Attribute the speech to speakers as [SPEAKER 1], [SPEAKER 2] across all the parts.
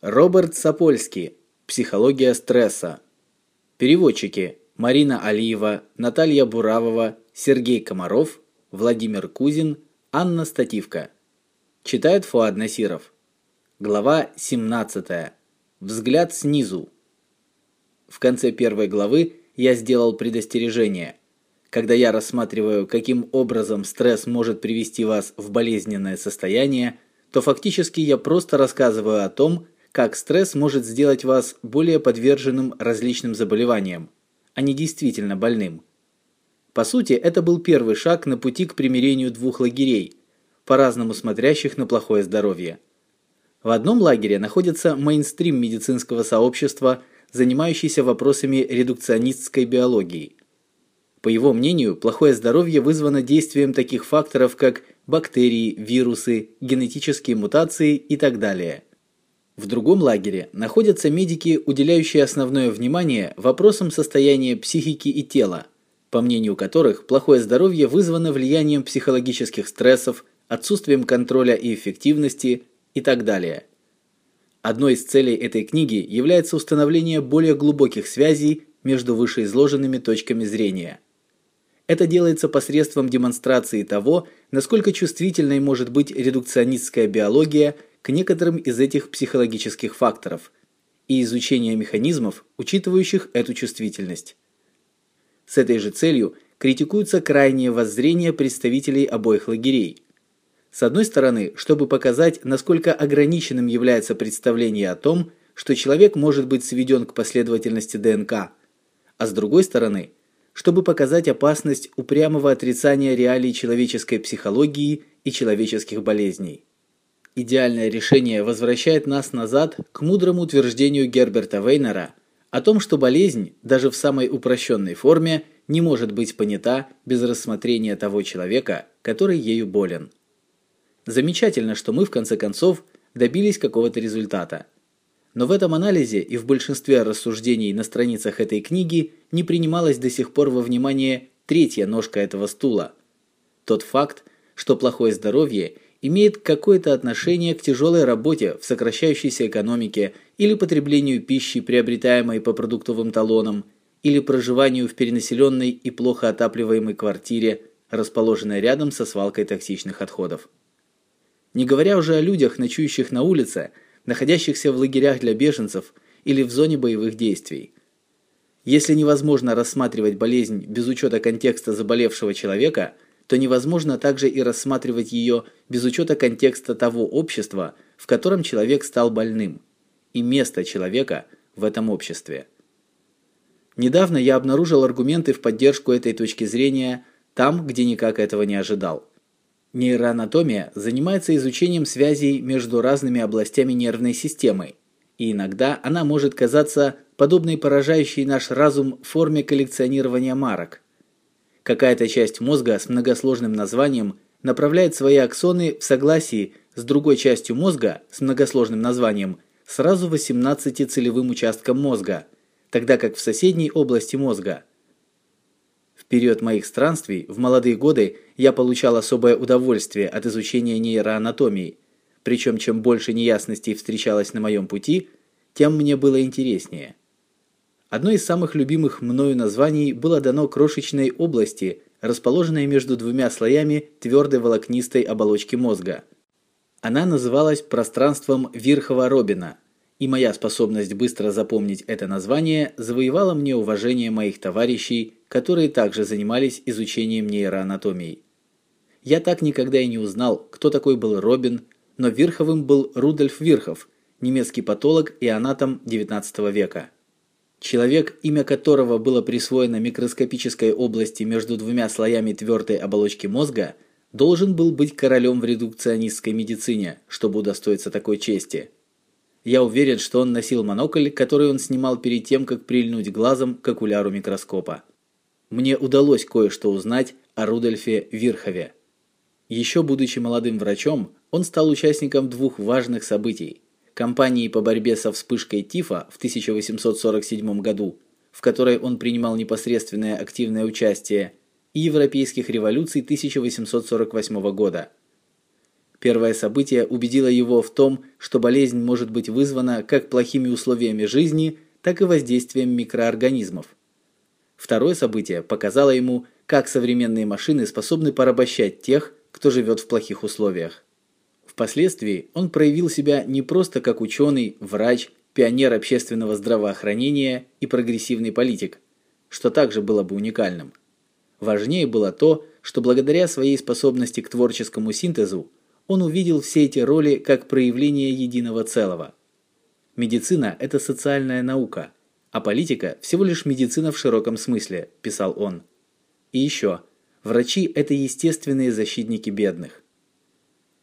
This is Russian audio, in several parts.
[SPEAKER 1] Роберт Сапольский. Психология стресса. Переводчики: Марина Алиева, Наталья Буравова, Сергей Комаров, Владимир Кузин, Анна Стативка. Читает Фуад Насиров. Глава 17. Взгляд снизу. В конце первой главы я сделал предостережение. Когда я рассматриваю, каким образом стресс может привести вас в болезненное состояние, то фактически я просто рассказываю о том, как стресс может сделать вас более подверженным различным заболеваниям, а не действительно больным. По сути, это был первый шаг на пути к примирению двух лагерей, по-разному смотрящих на плохое здоровье. В одном лагере находится мейнстрим медицинского сообщества, занимающийся вопросами редукционистской биологии. По его мнению, плохое здоровье вызвано действием таких факторов, как бактерии, вирусы, генетические мутации и так далее. В другом лагере находятся медики, уделяющие основное внимание вопросам состояния психики и тела, по мнению которых плохое здоровье вызвано влиянием психологических стрессов, отсутствием контроля и эффективности и так далее. Одной из целей этой книги является установление более глубоких связей между вышеизложенными точками зрения – это делается посредством демонстрации того, насколько чувствительной может быть редукционистская биология к некоторым из этих психологических факторов и изучения механизмов, учитывающих эту чувствительность. С этой же целью критикуются крайние воззрения представителей обоих лагерей. С одной стороны, чтобы показать, насколько ограниченным является представление о том, что человек может быть сведен к последовательности ДНК, а с другой стороны – чтобы показать опасность упрямого отрицания реалий человеческой психологии и человеческих болезней. Идеальное решение возвращает нас назад к мудрому утверждению Герберта Вейнера о том, что болезнь, даже в самой упрощенной форме, не может быть понята без рассмотрения того человека, который ею болен. Замечательно, что мы в конце концов добились какого-то результата – но в этом анализе и в большинстве рассуждений на страницах этой книги не принималась до сих пор во внимание третья ножка этого стула. Тот факт, что плохое здоровье имеет какое-то отношение к тяжелой работе в сокращающейся экономике или потреблению пищи, приобретаемой по продуктовым талонам, или проживанию в перенаселенной и плохо отапливаемой квартире, расположенной рядом со свалкой токсичных отходов. Не говоря уже о людях, ночующих на улице – находящихся в лагерях для беженцев или в зоне боевых действий. Если невозможно рассматривать болезнь без учета контекста заболевшего человека, то невозможно также и рассматривать ее без учета контекста того общества, в котором человек стал больным, и места человека в этом обществе. Недавно я обнаружил аргументы в поддержку этой точки зрения там, где никак этого не ожидал. Нейроанатомия занимается изучением связей между разными областями нервной системы, и иногда она может казаться подобной поражающей наш разум форме коллекционирования марок. Какая-то часть мозга с многосложным названием направляет свои аксоны в согласии с другой частью мозга с многосложным названием сразу 18 целевым участкам мозга, тогда как в соседней области мозга период моих странствий, в молодые годы, я получал особое удовольствие от изучения нейроанатомии. Причем чем больше неясностей встречалось на моем пути, тем мне было интереснее. Одно из самых любимых мною названий было дано крошечной области, расположенной между двумя слоями твердой волокнистой оболочки мозга. Она называлась пространством Вирхова-Робина – и моя способность быстро запомнить это название завоевала мне уважение моих товарищей, которые также занимались изучением нейроанатомии. Я так никогда и не узнал, кто такой был Робин, но Вирховым был Рудольф Вирхов, немецкий патолог и анатом XIX века. Человек, имя которого было присвоено микроскопической области между двумя слоями твердой оболочки мозга, должен был быть королем в редукционистской медицине, чтобы удостоиться такой чести – я уверен, что он носил монокль, который он снимал перед тем, как прильнуть глазом к окуляру микроскопа. Мне удалось кое-что узнать о Рудольфе Вирхове. Еще будучи молодым врачом, он стал участником двух важных событий: кампании по борьбе со вспышкой тифа в 1847 году, в которой он принимал непосредственное активное участие, и европейских революций 1848 года. Первое событие убедило его в том, что болезнь может быть вызвана как плохими условиями жизни, так и воздействием микроорганизмов. Второе событие показало ему, как современные машины способны порабощать тех, кто живет в плохих условиях. Впоследствии он проявил себя не просто как ученый, врач, пионер общественного здравоохранения и прогрессивный политик, что также было бы уникальным. Важнее было то, что благодаря своей способности к творческому синтезу он увидел все эти роли как проявление единого целого. Медицина – это социальная наука, а политика – всего лишь медицина в широком смысле, писал он. И еще, врачи – это естественные защитники бедных.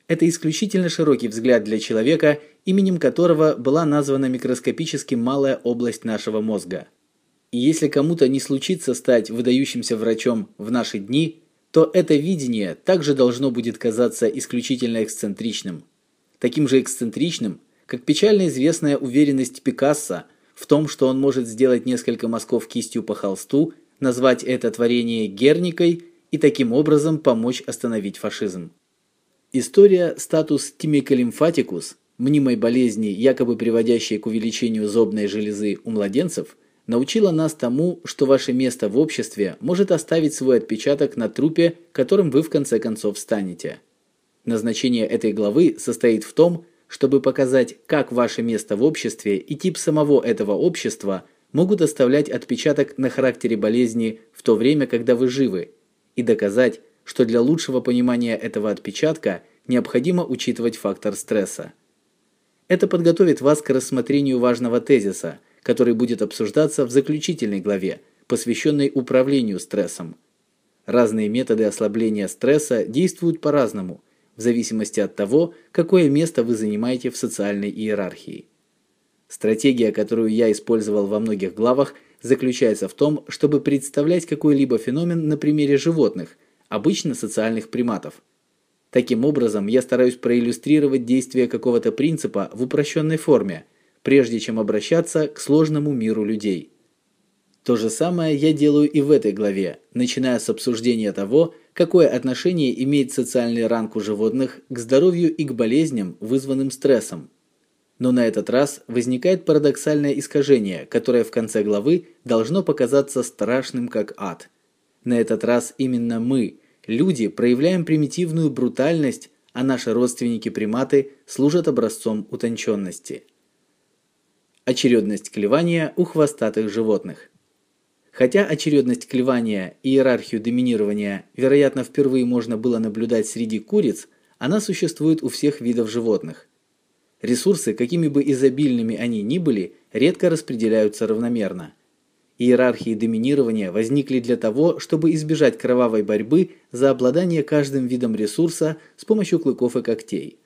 [SPEAKER 1] Это исключительно широкий взгляд для человека, именем которого была названа микроскопически малая область нашего мозга. И если кому-то не случится стать выдающимся врачом в наши дни, то это видение также должно будет казаться исключительно эксцентричным. Таким же эксцентричным, как печально известная уверенность Пикассо в том, что он может сделать несколько мазков кистью по холсту, назвать это творение Герникой и таким образом помочь остановить фашизм. История статус тимиколимфатикус, мнимой болезни, якобы приводящей к увеличению зобной железы у младенцев, научила нас тому, что ваше место в обществе может оставить свой отпечаток на трупе, которым вы в конце концов станете. Назначение этой главы состоит в том, чтобы показать, как ваше место в обществе и тип самого этого общества могут оставлять отпечаток на характере болезни в то время, когда вы живы, и доказать, что для лучшего понимания этого отпечатка необходимо учитывать фактор стресса. Это подготовит вас к рассмотрению важного тезиса, который будет обсуждаться в заключительной главе, посвященной управлению стрессом. Разные методы ослабления стресса действуют по-разному, в зависимости от того, какое место вы занимаете в социальной иерархии. Стратегия, которую я использовал во многих главах, заключается в том, чтобы представлять какой-либо феномен на примере животных – обычно социальных приматов. Таким образом, я стараюсь проиллюстрировать действие какого-то принципа в упрощенной форме, прежде чем обращаться к сложному миру людей. То же самое я делаю и в этой главе, начиная с обсуждения того, какое отношение имеет социальный ранг у животных к здоровью и к болезням, вызванным стрессом. Но на этот раз возникает парадоксальное искажение, которое в конце главы должно показаться страшным как ад – на этот раз именно мы, люди, проявляем примитивную брутальность, а наши родственники-приматы служат образцом утонченности. Очередность клевания у хвостатых животных. Хотя очередность клевания и иерархию доминирования, вероятно, впервые можно было наблюдать среди куриц, она существует у всех видов животных. Ресурсы, какими бы изобильными они ни были, редко распределяются равномерно – Иерархии доминирования возникли для того, чтобы избежать кровавой борьбы за обладание каждым видом ресурса с помощью клыков и когтей.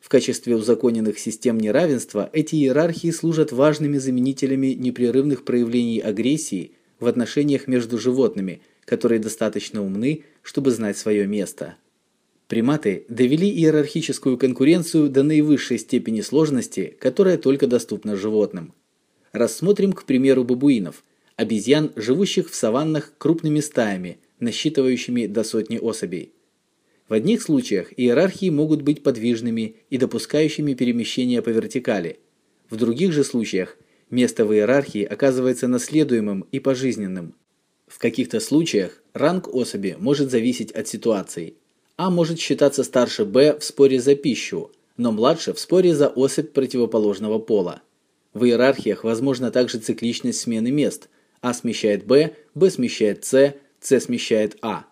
[SPEAKER 1] В качестве узаконенных систем неравенства эти иерархии служат важными заменителями непрерывных проявлений агрессии в отношениях между животными, которые достаточно умны, чтобы знать свое место. Приматы довели иерархическую конкуренцию до наивысшей степени сложности, которая только доступна животным. Рассмотрим, к примеру, бабуинов – обезьян, живущих в саваннах крупными стаями, насчитывающими до сотни особей. В одних случаях иерархии могут быть подвижными и допускающими перемещение по вертикали. В других же случаях место в иерархии оказывается наследуемым и пожизненным. В каких-то случаях ранг особи может зависеть от ситуации. А может считаться старше Б в споре за пищу, но младше в споре за особь противоположного пола. В иерархиях возможна также цикличность смены мест, а смещает Б, Б смещает С, С смещает А.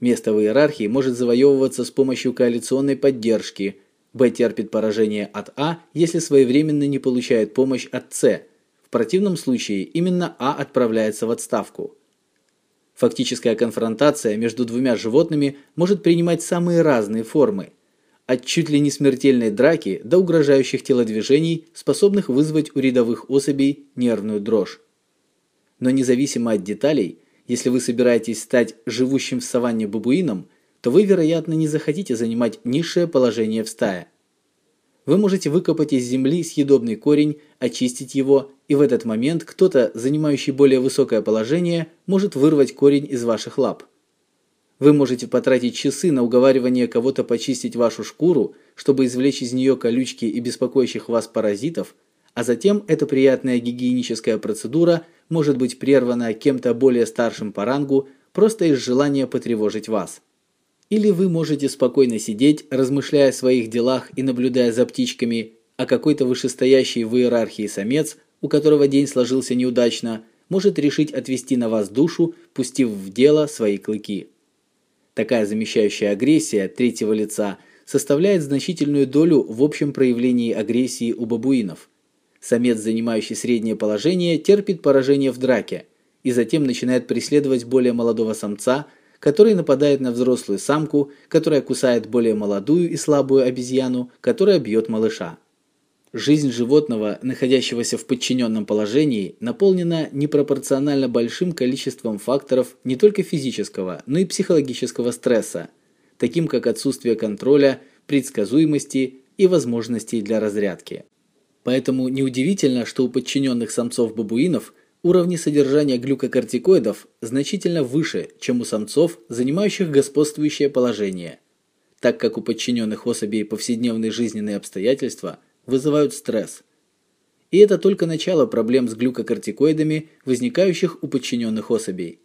[SPEAKER 1] Место в иерархии может завоевываться с помощью коалиционной поддержки. Б терпит поражение от А, если своевременно не получает помощь от С. В противном случае именно А отправляется в отставку. Фактическая конфронтация между двумя животными может принимать самые разные формы. От чуть ли не смертельной драки до угрожающих телодвижений, способных вызвать у рядовых особей нервную дрожь. Но независимо от деталей, если вы собираетесь стать живущим в саванне бабуином, то вы, вероятно, не захотите занимать низшее положение в стае. Вы можете выкопать из земли съедобный корень, очистить его, и в этот момент кто-то, занимающий более высокое положение, может вырвать корень из ваших лап. Вы можете потратить часы на уговаривание кого-то почистить вашу шкуру, чтобы извлечь из нее колючки и беспокоящих вас паразитов, а затем эта приятная гигиеническая процедура может быть прервана кем-то более старшим по рангу просто из желания потревожить вас. Или вы можете спокойно сидеть, размышляя о своих делах и наблюдая за птичками, а какой-то вышестоящий в иерархии самец, у которого день сложился неудачно, может решить отвести на вас душу, пустив в дело свои клыки. Такая замещающая агрессия третьего лица составляет значительную долю в общем проявлении агрессии у бабуинов. Самец, занимающий среднее положение, терпит поражение в драке и затем начинает преследовать более молодого самца, который нападает на взрослую самку, которая кусает более молодую и слабую обезьяну, которая бьет малыша. Жизнь животного, находящегося в подчиненном положении, наполнена непропорционально большим количеством факторов не только физического, но и психологического стресса, таким как отсутствие контроля, предсказуемости и возможностей для разрядки. Поэтому неудивительно, что у подчиненных самцов-бабуинов уровни содержания глюкокортикоидов значительно выше, чем у самцов, занимающих господствующее положение, так как у подчиненных особей повседневные жизненные обстоятельства вызывают стресс. И это только начало проблем с глюкокортикоидами, возникающих у подчиненных особей.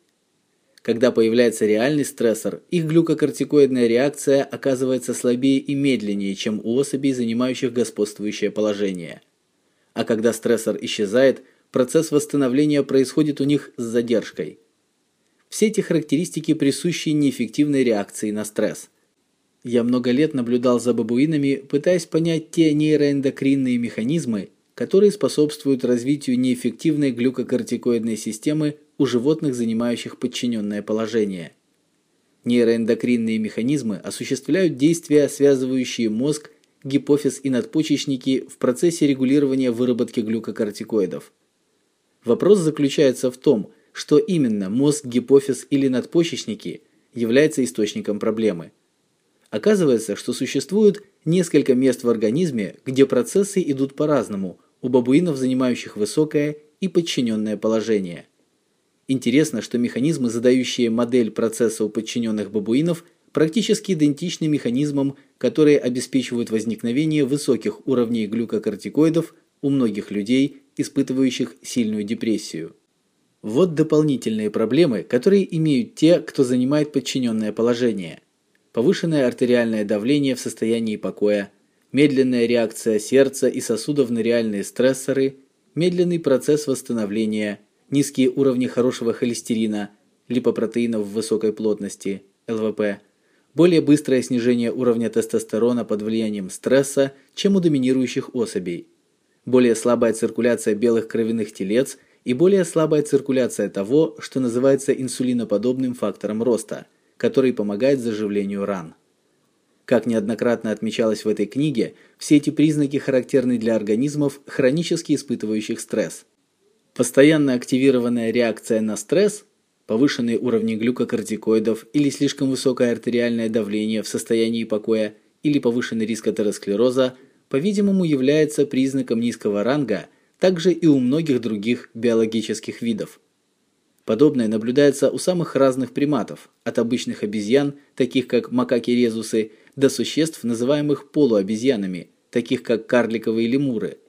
[SPEAKER 1] Когда появляется реальный стрессор, их глюкокортикоидная реакция оказывается слабее и медленнее, чем у особей, занимающих господствующее положение. А когда стрессор исчезает, процесс восстановления происходит у них с задержкой. Все эти характеристики присущи неэффективной реакции на стресс. Я много лет наблюдал за бабуинами, пытаясь понять те нейроэндокринные механизмы, которые способствуют развитию неэффективной глюкокортикоидной системы у животных, занимающих подчиненное положение. Нейроэндокринные механизмы осуществляют действия, связывающие мозг, гипофиз и надпочечники в процессе регулирования выработки глюкокортикоидов. Вопрос заключается в том, что именно мозг, гипофиз или надпочечники является источником проблемы. Оказывается, что существует несколько мест в организме, где процессы идут по-разному у бабуинов, занимающих высокое и подчиненное положение – Интересно, что механизмы, задающие модель процесса у подчиненных бабуинов, практически идентичны механизмам, которые обеспечивают возникновение высоких уровней глюкокортикоидов у многих людей, испытывающих сильную депрессию. Вот дополнительные проблемы, которые имеют те, кто занимает подчиненное положение. Повышенное артериальное давление в состоянии покоя, медленная реакция сердца и сосудов на реальные стрессоры, медленный процесс восстановления – низкие уровни хорошего холестерина, липопротеинов высокой плотности, ЛВП, более быстрое снижение уровня тестостерона под влиянием стресса, чем у доминирующих особей, более слабая циркуляция белых кровяных телец и более слабая циркуляция того, что называется инсулиноподобным фактором роста, который помогает заживлению ран. Как неоднократно отмечалось в этой книге, все эти признаки характерны для организмов, хронически испытывающих стресс. Постоянно активированная реакция на стресс, повышенные уровни глюкокортикоидов или слишком высокое артериальное давление в состоянии покоя или повышенный риск атеросклероза, по-видимому, является признаком низкого ранга также и у многих других биологических видов. Подобное наблюдается у самых разных приматов, от обычных обезьян, таких как макаки-резусы, до существ, называемых полуобезьянами, таких как карликовые лемуры –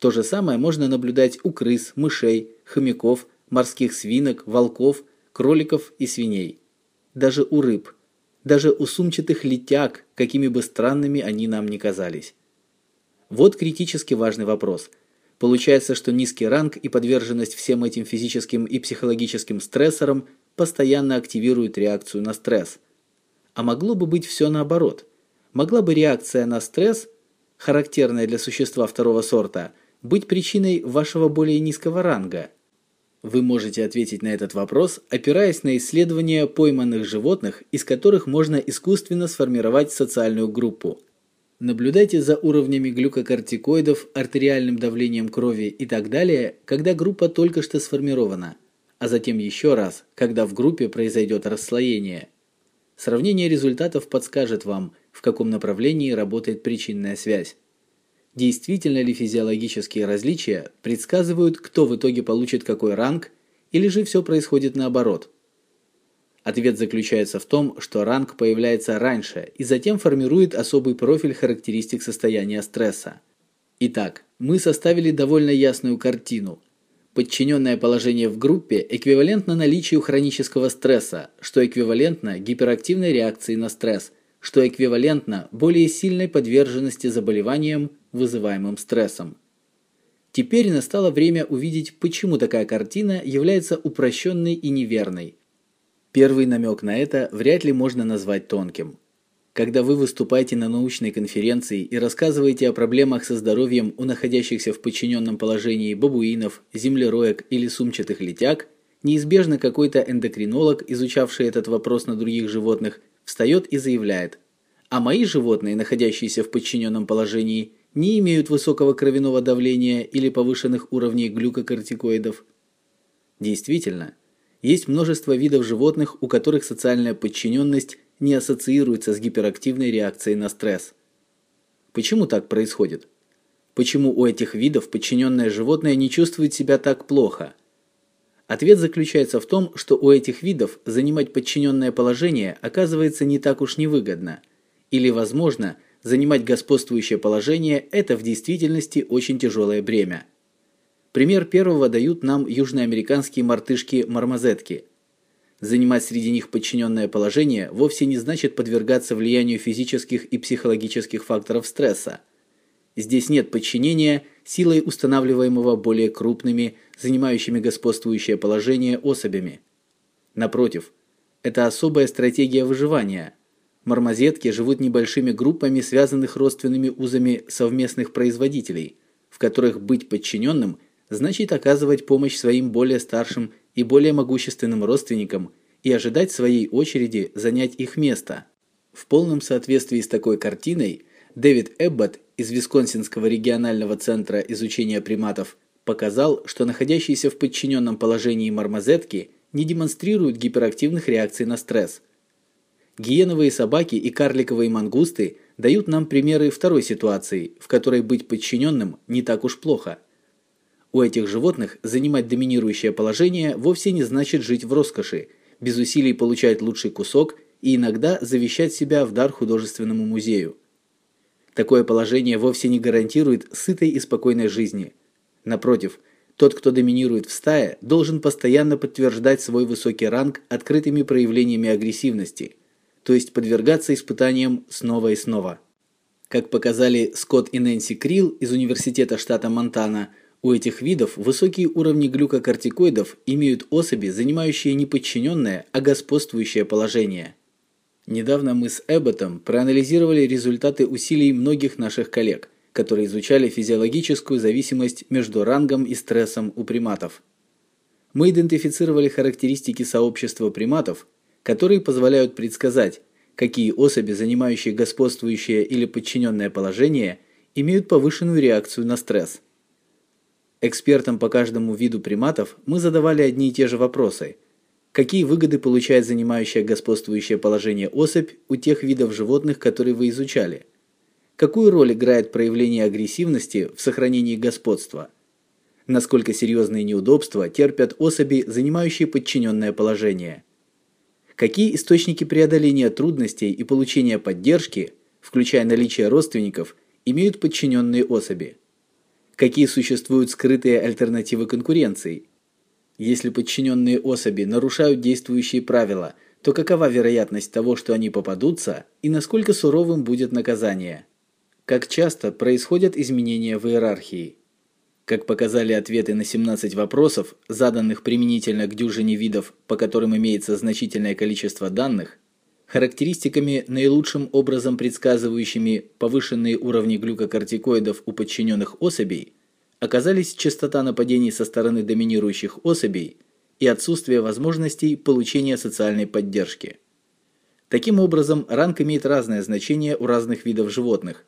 [SPEAKER 1] то же самое можно наблюдать у крыс, мышей, хомяков, морских свинок, волков, кроликов и свиней. Даже у рыб. Даже у сумчатых летяг, какими бы странными они нам ни казались. Вот критически важный вопрос. Получается, что низкий ранг и подверженность всем этим физическим и психологическим стрессорам постоянно активируют реакцию на стресс. А могло бы быть все наоборот. Могла бы реакция на стресс, характерная для существа второго сорта, быть причиной вашего более низкого ранга? Вы можете ответить на этот вопрос, опираясь на исследования пойманных животных, из которых можно искусственно сформировать социальную группу. Наблюдайте за уровнями глюкокортикоидов, артериальным давлением крови и так далее, когда группа только что сформирована, а затем еще раз, когда в группе произойдет расслоение. Сравнение результатов подскажет вам, в каком направлении работает причинная связь. Действительно ли физиологические различия предсказывают, кто в итоге получит какой ранг, или же все происходит наоборот? Ответ заключается в том, что ранг появляется раньше и затем формирует особый профиль характеристик состояния стресса. Итак, мы составили довольно ясную картину. Подчиненное положение в группе эквивалентно наличию хронического стресса, что эквивалентно гиперактивной реакции на стресс, что эквивалентно более сильной подверженности заболеваниям, вызываемым стрессом. Теперь настало время увидеть, почему такая картина является упрощенной и неверной. Первый намек на это вряд ли можно назвать тонким. Когда вы выступаете на научной конференции и рассказываете о проблемах со здоровьем у находящихся в подчиненном положении бабуинов, землероек или сумчатых летяг, неизбежно какой-то эндокринолог, изучавший этот вопрос на других животных, встает и заявляет: "А мои животные, находящиеся в подчиненном положении, не имеют высокого кровяного давления или повышенных уровней глюкокортикоидов". Действительно, есть множество видов животных, у которых социальная подчиненность не ассоциируется с гиперактивной реакцией на стресс. Почему так происходит? Почему у этих видов подчиненное животное не чувствует себя так плохо? Ответ заключается в том, что у этих видов занимать подчиненное положение оказывается не так уж невыгодно. Или, возможно, занимать господствующее положение это в действительности очень тяжелое бремя. Пример первого дают нам южноамериканские мартышки-мармозетки. Занимать среди них подчиненное положение вовсе не значит подвергаться влиянию физических и психологических факторов стресса. Здесь нет подчинения силой устанавливаемого более крупными, занимающими господствующее положение особями. Напротив, это особая стратегия выживания. Мармозетки живут небольшими группами связанных родственными узами совместных производителей, в которых быть подчиненным – значит оказывать помощь своим более старшим и более могущественным родственникам и ожидать своей очереди занять их место. В полном соответствии с такой картиной Дэвид Эбботт из Висконсинского регионального центра изучения приматов показал, что находящиеся в подчиненном положении мармозетки не демонстрируют гиперактивных реакций на стресс. Гиеновые собаки и карликовые мангусты дают нам примеры второй ситуации, в которой быть подчиненным не так уж плохо – у этих животных занимать доминирующее положение вовсе не значит жить в роскоши, без усилий получать лучший кусок и иногда завещать себя в дар художественному музею. Такое положение вовсе не гарантирует сытой и спокойной жизни. Напротив, тот, кто доминирует в стае, должен постоянно подтверждать свой высокий ранг открытыми проявлениями агрессивности, то есть подвергаться испытаниям снова и снова. Как показали Скотт и Нэнси Крилл из университета штата Монтана, у этих видов высокие уровни глюкокортикоидов имеют особи, занимающие не подчиненное, а господствующее положение. Недавно мы с Эбботом проанализировали результаты усилий многих наших коллег, которые изучали физиологическую зависимость между рангом и стрессом у приматов. Мы идентифицировали характеристики сообщества приматов, которые позволяют предсказать, какие особи, занимающие господствующее или подчиненное положение, имеют повышенную реакцию на стресс. Экспертам по каждому виду приматов мы задавали одни и те же вопросы. Какие выгоды получает занимающая господствующее положение особь у тех видов животных, которые вы изучали? Какую роль играет проявление агрессивности в сохранении господства? Насколько серьезные неудобства терпят особи, занимающие подчиненное положение? Какие источники преодоления трудностей и получения поддержки, включая наличие родственников, имеют подчиненные особи? какие существуют скрытые альтернативы конкуренции. Если подчиненные особи нарушают действующие правила, то какова вероятность того, что они попадутся, и насколько суровым будет наказание? Как часто происходят изменения в иерархии? Как показали ответы на 17 вопросов, заданных применительно к дюжине видов, по которым имеется значительное количество данных, характеристиками наилучшим образом предсказывающими повышенные уровни глюкокортикоидов у подчиненных особей оказались частота нападений со стороны доминирующих особей и отсутствие возможностей получения социальной поддержки. Таким образом, ранг имеет разное значение у разных видов животных.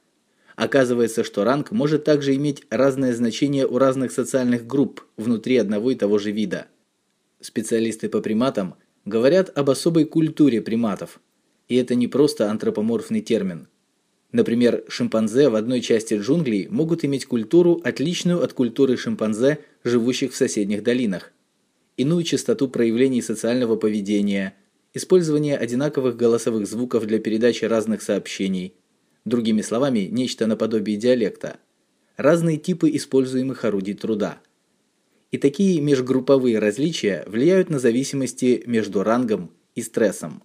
[SPEAKER 1] Оказывается, что ранг может также иметь разное значение у разных социальных групп внутри одного и того же вида. Специалисты по приматам говорят об особой культуре приматов, и это не просто антропоморфный термин. Например, шимпанзе в одной части джунглей могут иметь культуру, отличную от культуры шимпанзе, живущих в соседних долинах, иную частоту проявлений социального поведения, использование одинаковых голосовых звуков для передачи разных сообщений, другими словами, нечто наподобие диалекта, разные типы используемых орудий труда. И такие межгрупповые различия влияют на зависимости между рангом и стрессом.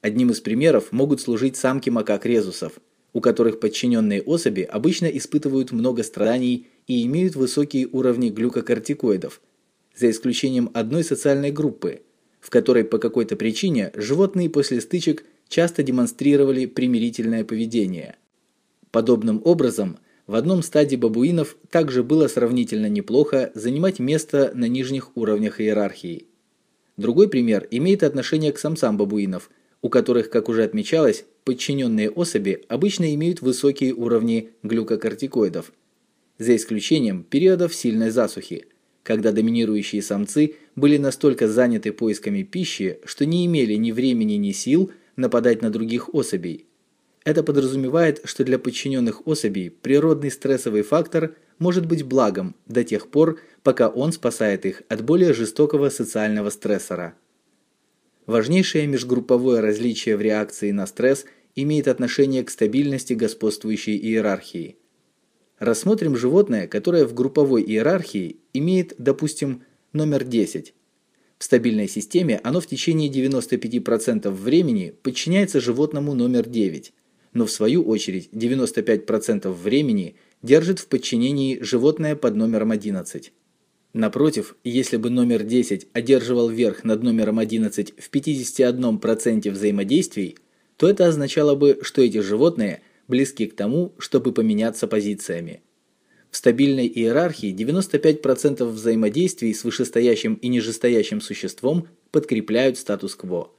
[SPEAKER 1] Одним из примеров могут служить самки макак резусов, у которых подчиненные особи обычно испытывают много страданий и имеют высокие уровни глюкокортикоидов, за исключением одной социальной группы, в которой по какой-то причине животные после стычек часто демонстрировали примирительное поведение. Подобным образом, в одном стаде бабуинов также было сравнительно неплохо занимать место на нижних уровнях иерархии. Другой пример имеет отношение к самцам бабуинов, у которых, как уже отмечалось, подчиненные особи обычно имеют высокие уровни глюкокортикоидов, за исключением периодов сильной засухи, когда доминирующие самцы были настолько заняты поисками пищи, что не имели ни времени, ни сил нападать на других особей. Это подразумевает, что для подчиненных особей природный стрессовый фактор может быть благом до тех пор, пока он спасает их от более жестокого социального стрессора. Важнейшее межгрупповое различие в реакции на стресс имеет отношение к стабильности господствующей иерархии. Рассмотрим животное, которое в групповой иерархии имеет, допустим, номер 10. В стабильной системе оно в течение 95% времени подчиняется животному номер 9, но в свою очередь 95% времени держит в подчинении животное под номером 11. Напротив, если бы номер 10 одерживал верх над номером 11 в 51% взаимодействий, то это означало бы, что эти животные близки к тому, чтобы поменяться позициями. В стабильной иерархии 95% взаимодействий с вышестоящим и нижестоящим существом подкрепляют статус-кво.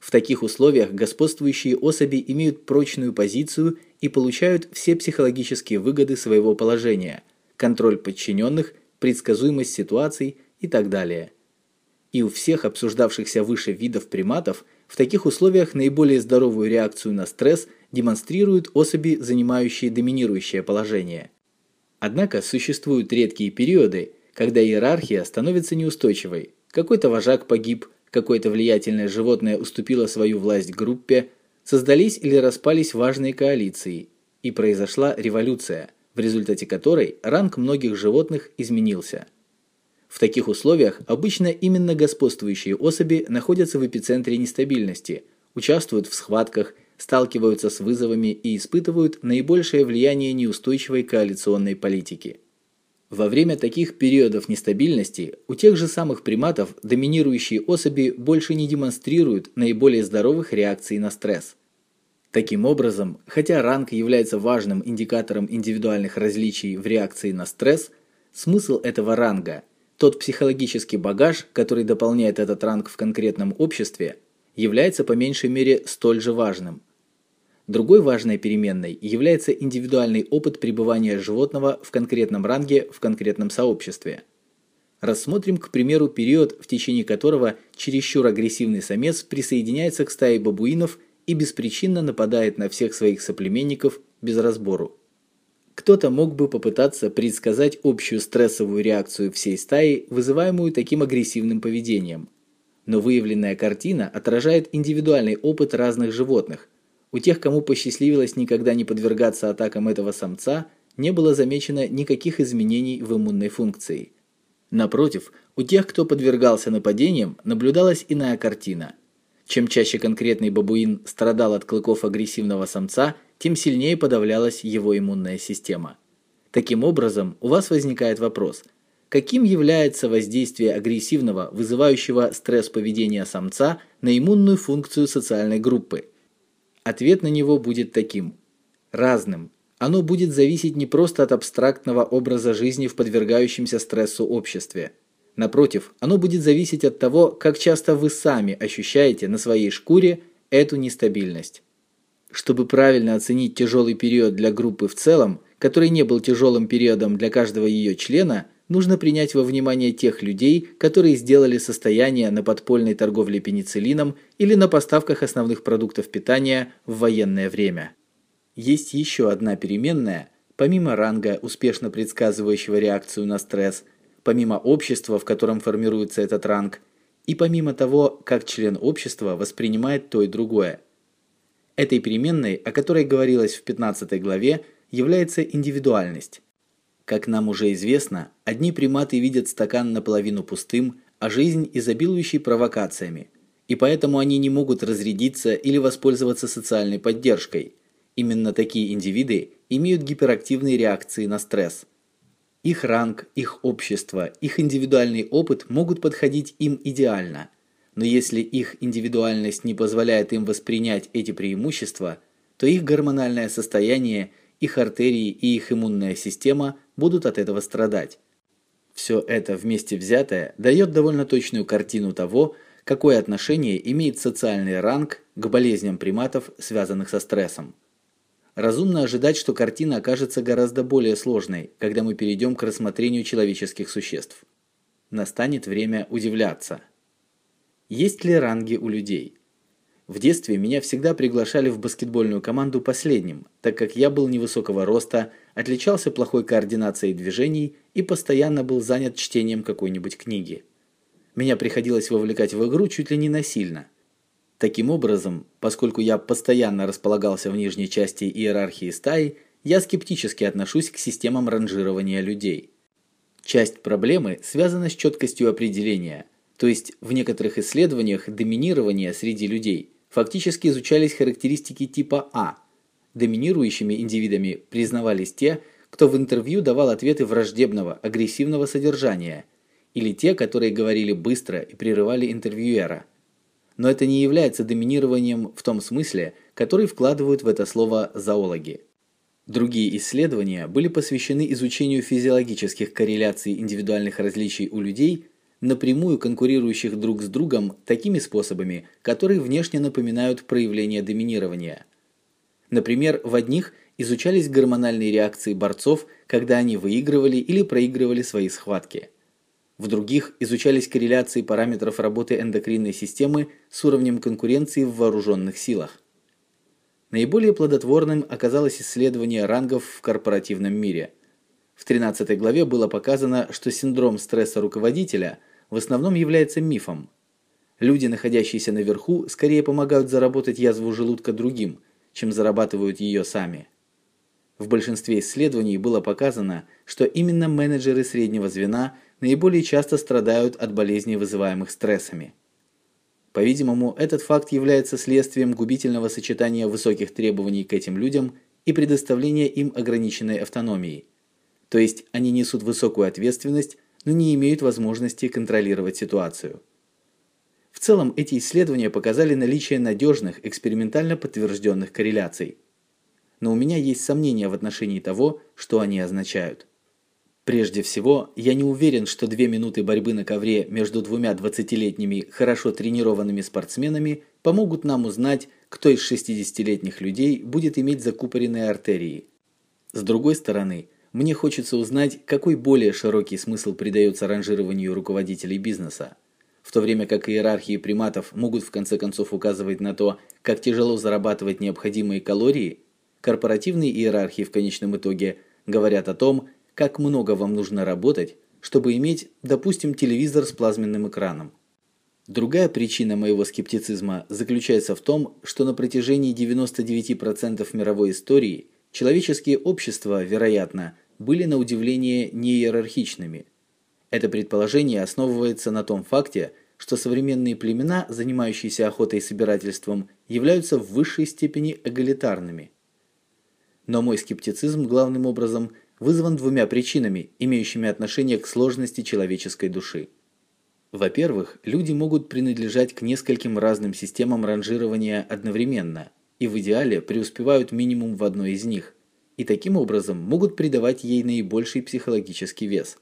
[SPEAKER 1] В таких условиях господствующие особи имеют прочную позицию и получают все психологические выгоды своего положения: контроль подчиненных, предсказуемость ситуаций и так далее. И у всех обсуждавшихся выше видов приматов в таких условиях наиболее здоровую реакцию на стресс демонстрируют особи, занимающие доминирующее положение. Однако существуют редкие периоды, когда иерархия становится неустойчивой. Какой-то вожак погиб, какое-то влиятельное животное уступило свою власть группе, создались или распались важные коалиции, и произошла революция, в результате которой ранг многих животных изменился. В таких условиях обычно именно господствующие особи находятся в эпицентре нестабильности, участвуют в схватках, сталкиваются с вызовами и испытывают наибольшее влияние неустойчивой коалиционной политики. Во время таких периодов нестабильности у тех же самых приматов доминирующие особи больше не демонстрируют наиболее здоровых реакций на стресс. Таким образом, хотя ранг является важным индикатором индивидуальных различий в реакции на стресс, смысл этого ранга, тот психологический багаж, который дополняет этот ранг в конкретном обществе, является по меньшей мере столь же важным. Другой важной переменной является индивидуальный опыт пребывания животного в конкретном ранге в конкретном сообществе. Рассмотрим, к примеру, период, в течение которого чересчур агрессивный самец присоединяется к стае бабуинов и беспричинно нападает на всех своих соплеменников без разбору. Кто-то мог бы попытаться предсказать общую стрессовую реакцию всей стаи, вызываемую таким агрессивным поведением. Но выявленная картина отражает индивидуальный опыт разных животных – у тех, кому посчастливилось никогда не подвергаться атакам этого самца, не было замечено никаких изменений в иммунной функции. Напротив, у тех, кто подвергался нападениям, наблюдалась иная картина. Чем чаще конкретный бабуин страдал от клыков агрессивного самца, тем сильнее подавлялась его иммунная система. Таким образом, у вас возникает вопрос: каким является воздействие агрессивного, вызывающего стресс поведения самца на иммунную функцию социальной группы? Ответ на него будет таким: разным. Оно будет зависеть не просто от абстрактного образа жизни в подвергающемся стрессу обществе. Напротив, оно будет зависеть от того, как часто вы сами ощущаете на своей шкуре эту нестабильность. Чтобы правильно оценить тяжелый период для группы в целом, который не был тяжелым периодом для каждого ее члена, нужно принять во внимание тех людей, которые сделали состояние на подпольной торговле пенициллином или на поставках основных продуктов питания в военное время. Есть еще одна переменная, помимо ранга, успешно предсказывающего реакцию на стресс, помимо общества, в котором формируется этот ранг, и помимо того, как член общества воспринимает то и другое. Этой переменной, о которой говорилось в 15 главе, является индивидуальность. Как нам уже известно, одни приматы видят стакан наполовину пустым, а жизнь изобилующей провокациями, и поэтому они не могут разрядиться или воспользоваться социальной поддержкой. Именно такие индивиды имеют гиперактивные реакции на стресс. Их ранг, их общество, их индивидуальный опыт могут подходить им идеально. Но если их индивидуальность не позволяет им воспринять эти преимущества, то их гормональное состояние, их артерии и их иммунная система будут от этого страдать. Все это вместе взятое дает довольно точную картину того, какое отношение имеет социальный ранг к болезням приматов, связанных со стрессом. Разумно ожидать, что картина окажется гораздо более сложной, когда мы перейдем к рассмотрению человеческих существ. Настанет время удивляться. Есть ли ранги у людей? В детстве меня всегда приглашали в баскетбольную команду последним, так как я был невысокого роста, отличался плохой координацией движений и постоянно был занят чтением какой-нибудь книги. Меня приходилось вовлекать в игру чуть ли не насильно – Таким образом, поскольку я постоянно располагался в нижней части иерархии стаи, я скептически отношусь к системам ранжирования людей. Часть проблемы связана с четкостью определения, то есть в некоторых исследованиях доминирования среди людей фактически изучались характеристики типа А. Доминирующими индивидами признавались те, кто в интервью давал ответы враждебного, агрессивного содержания, или те, которые говорили быстро и прерывали интервьюера но это не является доминированием в том смысле, который вкладывают в это слово зоологи. Другие исследования были посвящены изучению физиологических корреляций индивидуальных различий у людей, напрямую конкурирующих друг с другом такими способами, которые внешне напоминают проявление доминирования. Например, в одних изучались гормональные реакции борцов, когда они выигрывали или проигрывали свои схватки – в других изучались корреляции параметров работы эндокринной системы с уровнем конкуренции в вооруженных силах. Наиболее плодотворным оказалось исследование рангов в корпоративном мире. В 13 главе было показано, что синдром стресса руководителя в основном является мифом. Люди, находящиеся наверху, скорее помогают заработать язву желудка другим, чем зарабатывают ее сами. В большинстве исследований было показано, что именно менеджеры среднего звена – наиболее часто страдают от болезней, вызываемых стрессами. По-видимому, этот факт является следствием губительного сочетания высоких требований к этим людям и предоставления им ограниченной автономии. То есть они несут высокую ответственность, но не имеют возможности контролировать ситуацию. В целом эти исследования показали наличие надежных, экспериментально подтвержденных корреляций. Но у меня есть сомнения в отношении того, что они означают. Прежде всего, я не уверен, что две минуты борьбы на ковре между двумя двадцатилетними хорошо тренированными спортсменами помогут нам узнать, кто из 60-летних людей будет иметь закупоренные артерии. С другой стороны, мне хочется узнать, какой более широкий смысл придается ранжированию руководителей бизнеса. В то время как иерархии приматов могут в конце концов указывать на то, как тяжело зарабатывать необходимые калории, корпоративные иерархии в конечном итоге говорят о том, как много вам нужно работать, чтобы иметь, допустим, телевизор с плазменным экраном. Другая причина моего скептицизма заключается в том, что на протяжении 99% мировой истории человеческие общества, вероятно, были на удивление неиерархичными. Это предположение основывается на том факте, что современные племена, занимающиеся охотой и собирательством, являются в высшей степени эгалитарными. Но мой скептицизм главным образом вызван двумя причинами, имеющими отношение к сложности человеческой души. Во-первых, люди могут принадлежать к нескольким разным системам ранжирования одновременно и в идеале преуспевают минимум в одной из них, и таким образом могут придавать ей наибольший психологический вес.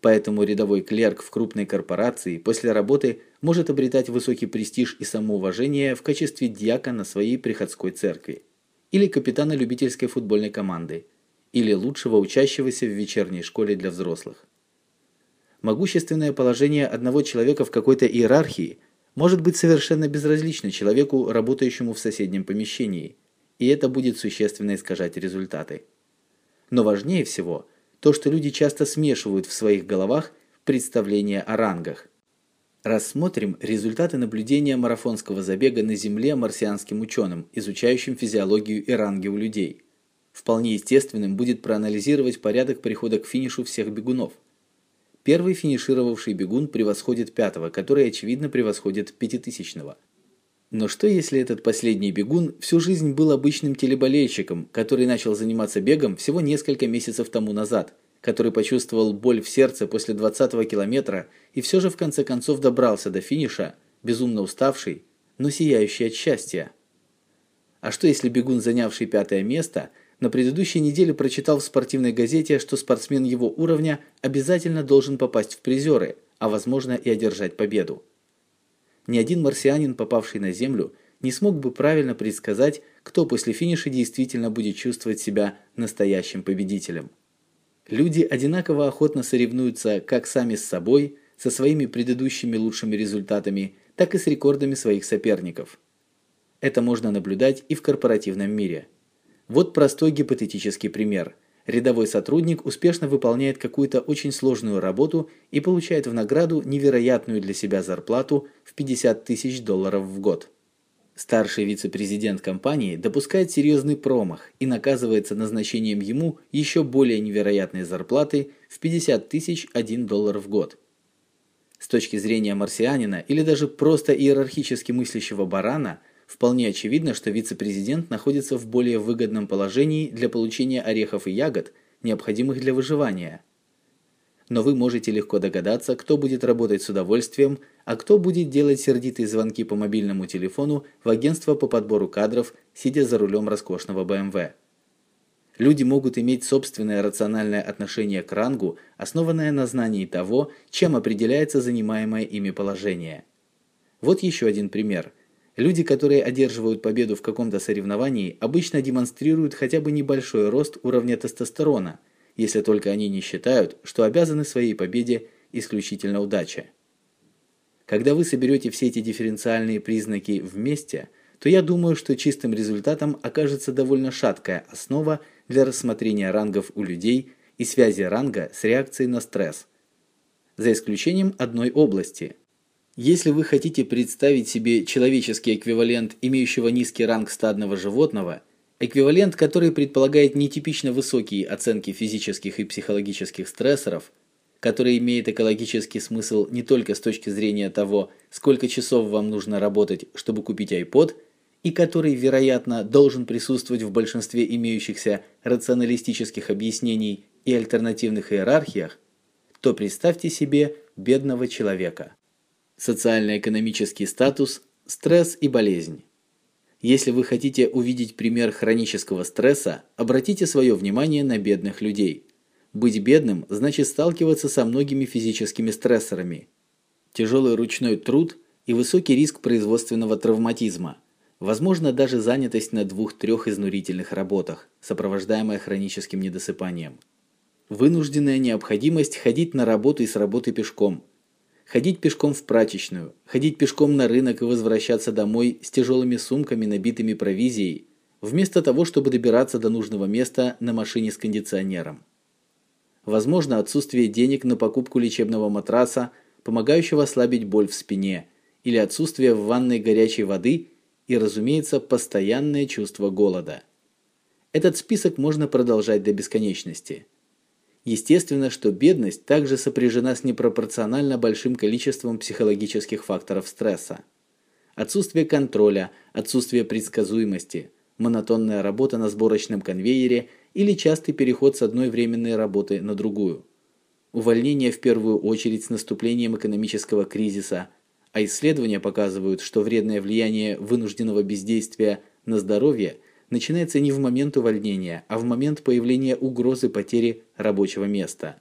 [SPEAKER 1] Поэтому рядовой клерк в крупной корпорации после работы может обретать высокий престиж и самоуважение в качестве диакона своей приходской церкви или капитана любительской футбольной команды – или лучшего учащегося в вечерней школе для взрослых. Могущественное положение одного человека в какой-то иерархии может быть совершенно безразлично человеку, работающему в соседнем помещении, и это будет существенно искажать результаты. Но важнее всего то, что люди часто смешивают в своих головах представления о рангах. Рассмотрим результаты наблюдения марафонского забега на Земле марсианским ученым, изучающим физиологию и ранги у людей. Вполне естественным будет проанализировать порядок прихода к финишу всех бегунов. Первый финишировавший бегун превосходит пятого, который очевидно превосходит пятитысячного. Но что если этот последний бегун всю жизнь был обычным телеболельщиком, который начал заниматься бегом всего несколько месяцев тому назад – который почувствовал боль в сердце после 20-го километра и все же в конце концов добрался до финиша, безумно уставший, но сияющий от счастья. А что если бегун, занявший пятое место, на предыдущей неделе прочитал в спортивной газете, что спортсмен его уровня обязательно должен попасть в призеры, а возможно и одержать победу? Ни один марсианин, попавший на Землю, не смог бы правильно предсказать, кто после финиша действительно будет чувствовать себя настоящим победителем. Люди одинаково охотно соревнуются как сами с собой, со своими предыдущими лучшими результатами, так и с рекордами своих соперников. Это можно наблюдать и в корпоративном мире. Вот простой гипотетический пример. Рядовой сотрудник успешно выполняет какую-то очень сложную работу и получает в награду невероятную для себя зарплату в 50 тысяч долларов в год. Старший вице-президент компании допускает серьезный промах и наказывается назначением ему еще более невероятной зарплаты в 50 тысяч 1 доллар в год. С точки зрения марсианина или даже просто иерархически мыслящего барана, вполне очевидно, что вице-президент находится в более выгодном положении для получения орехов и ягод, необходимых для выживания – но вы можете легко догадаться, кто будет работать с удовольствием, а кто будет делать сердитые звонки по мобильному телефону в агентство по подбору кадров, сидя за рулем роскошного BMW. Люди могут иметь собственное рациональное отношение к рангу, основанное на знании того, чем определяется занимаемое ими положение. Вот еще один пример. Люди, которые одерживают победу в каком-то соревновании, обычно демонстрируют хотя бы небольшой рост уровня тестостерона – если только они не считают, что обязаны своей победе исключительно удаче. Когда вы соберете все эти дифференциальные признаки вместе, то я думаю, что чистым результатом окажется довольно шаткая основа для рассмотрения рангов у людей и связи ранга с реакцией на стресс. За исключением одной области. Если вы хотите представить себе человеческий эквивалент имеющего низкий ранг стадного животного – Эквивалент, который предполагает нетипично высокие оценки физических и психологических стрессоров, который имеет экологический смысл не только с точки зрения того, сколько часов вам нужно работать, чтобы купить iPod, и который, вероятно, должен присутствовать в большинстве имеющихся рационалистических объяснений и альтернативных иерархиях, то представьте себе бедного человека. Социально-экономический статус, стресс и болезнь. Если вы хотите увидеть пример хронического стресса, обратите свое внимание на бедных людей. Быть бедным значит сталкиваться со многими физическими стрессорами. Тяжелый ручной труд и высокий риск производственного травматизма. Возможно, даже занятость на двух-трех изнурительных работах, сопровождаемая хроническим недосыпанием. Вынужденная необходимость ходить на работу и с работы пешком – ходить пешком в прачечную, ходить пешком на рынок и возвращаться домой с тяжелыми сумками, набитыми провизией, вместо того, чтобы добираться до нужного места на машине с кондиционером. Возможно, отсутствие денег на покупку лечебного матраса, помогающего ослабить боль в спине, или отсутствие в ванной горячей воды и, разумеется, постоянное чувство голода. Этот список можно продолжать до бесконечности. Естественно, что бедность также сопряжена с непропорционально большим количеством психологических факторов стресса. Отсутствие контроля, отсутствие предсказуемости, монотонная работа на сборочном конвейере или частый переход с одной временной работы на другую. Увольнение в первую очередь с наступлением экономического кризиса, а исследования показывают, что вредное влияние вынужденного бездействия на здоровье – начинается не в момент увольнения, а в момент появления угрозы потери рабочего места.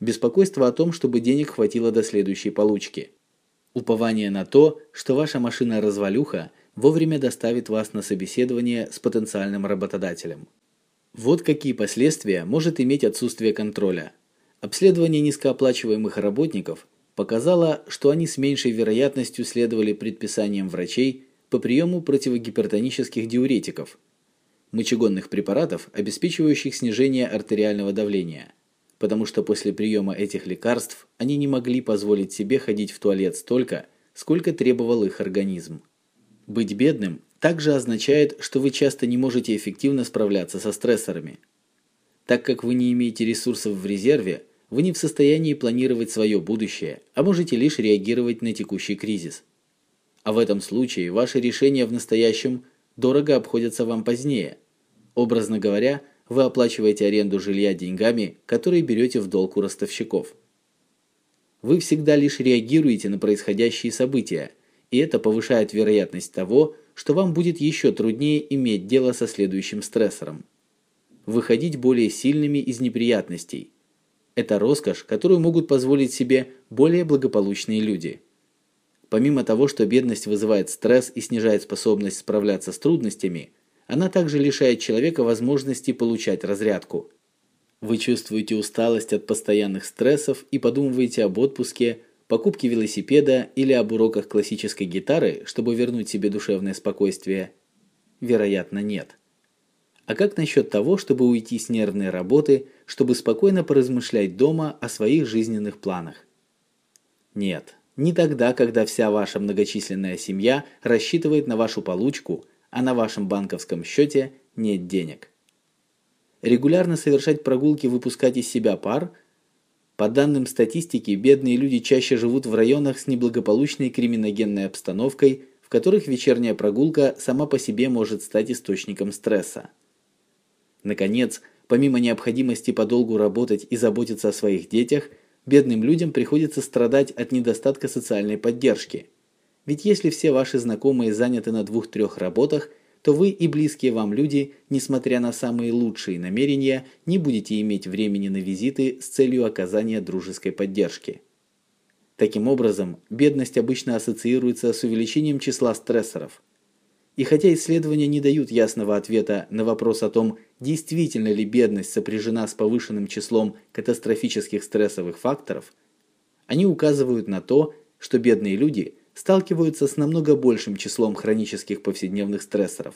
[SPEAKER 1] Беспокойство о том, чтобы денег хватило до следующей получки. Упование на то, что ваша машина-развалюха вовремя доставит вас на собеседование с потенциальным работодателем. Вот какие последствия может иметь отсутствие контроля. Обследование низкооплачиваемых работников показало, что они с меньшей вероятностью следовали предписаниям врачей по приему противогипертонических диуретиков, мочегонных препаратов, обеспечивающих снижение артериального давления, потому что после приема этих лекарств они не могли позволить себе ходить в туалет столько, сколько требовал их организм. Быть бедным также означает, что вы часто не можете эффективно справляться со стрессорами. Так как вы не имеете ресурсов в резерве, вы не в состоянии планировать свое будущее, а можете лишь реагировать на текущий кризис. А в этом случае ваши решения в настоящем дорого обходятся вам позднее. Образно говоря, вы оплачиваете аренду жилья деньгами, которые берете в долг у ростовщиков. Вы всегда лишь реагируете на происходящие события, и это повышает вероятность того, что вам будет еще труднее иметь дело со следующим стрессором. Выходить более сильными из неприятностей – это роскошь, которую могут позволить себе более благополучные люди. Помимо того, что бедность вызывает стресс и снижает способность справляться с трудностями, она также лишает человека возможности получать разрядку. Вы чувствуете усталость от постоянных стрессов и подумываете об отпуске, покупке велосипеда или об уроках классической гитары, чтобы вернуть себе душевное спокойствие? Вероятно, нет. А как насчет того, чтобы уйти с нервной работы, чтобы спокойно поразмышлять дома о своих жизненных планах? Нет, не тогда, когда вся ваша многочисленная семья рассчитывает на вашу получку, а на вашем банковском счете нет денег. Регулярно совершать прогулки, выпускать из себя пар – по данным статистики, бедные люди чаще живут в районах с неблагополучной криминогенной обстановкой, в которых вечерняя прогулка сама по себе может стать источником стресса. Наконец, помимо необходимости подолгу работать и заботиться о своих детях, бедным людям приходится страдать от недостатка социальной поддержки. Ведь если все ваши знакомые заняты на двух-трех работах, то вы и близкие вам люди, несмотря на самые лучшие намерения, не будете иметь времени на визиты с целью оказания дружеской поддержки. Таким образом, бедность обычно ассоциируется с увеличением числа стрессоров – и хотя исследования не дают ясного ответа на вопрос о том, действительно ли бедность сопряжена с повышенным числом катастрофических стрессовых факторов, они указывают на то, что бедные люди сталкиваются с намного большим числом хронических повседневных стрессоров.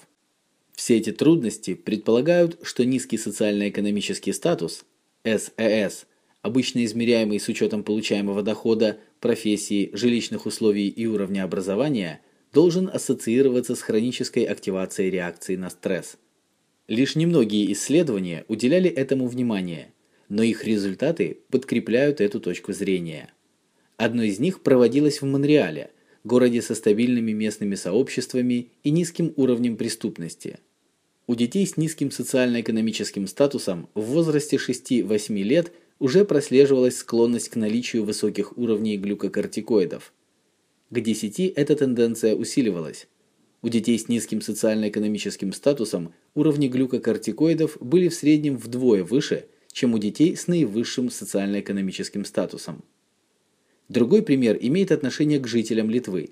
[SPEAKER 1] Все эти трудности предполагают, что низкий социально-экономический статус СЭС, обычно измеряемый с учетом получаемого дохода, профессии, жилищных условий и уровня образования – должен ассоциироваться с хронической активацией реакции на стресс. Лишь немногие исследования уделяли этому внимание, но их результаты подкрепляют эту точку зрения. Одно из них проводилось в Монреале, городе со стабильными местными сообществами и низким уровнем преступности. У детей с низким социально-экономическим статусом в возрасте 6-8 лет уже прослеживалась склонность к наличию высоких уровней глюкокортикоидов – к 10 эта тенденция усиливалась. У детей с низким социально-экономическим статусом уровни глюкокортикоидов были в среднем вдвое выше, чем у детей с наивысшим социально-экономическим статусом. Другой пример имеет отношение к жителям Литвы.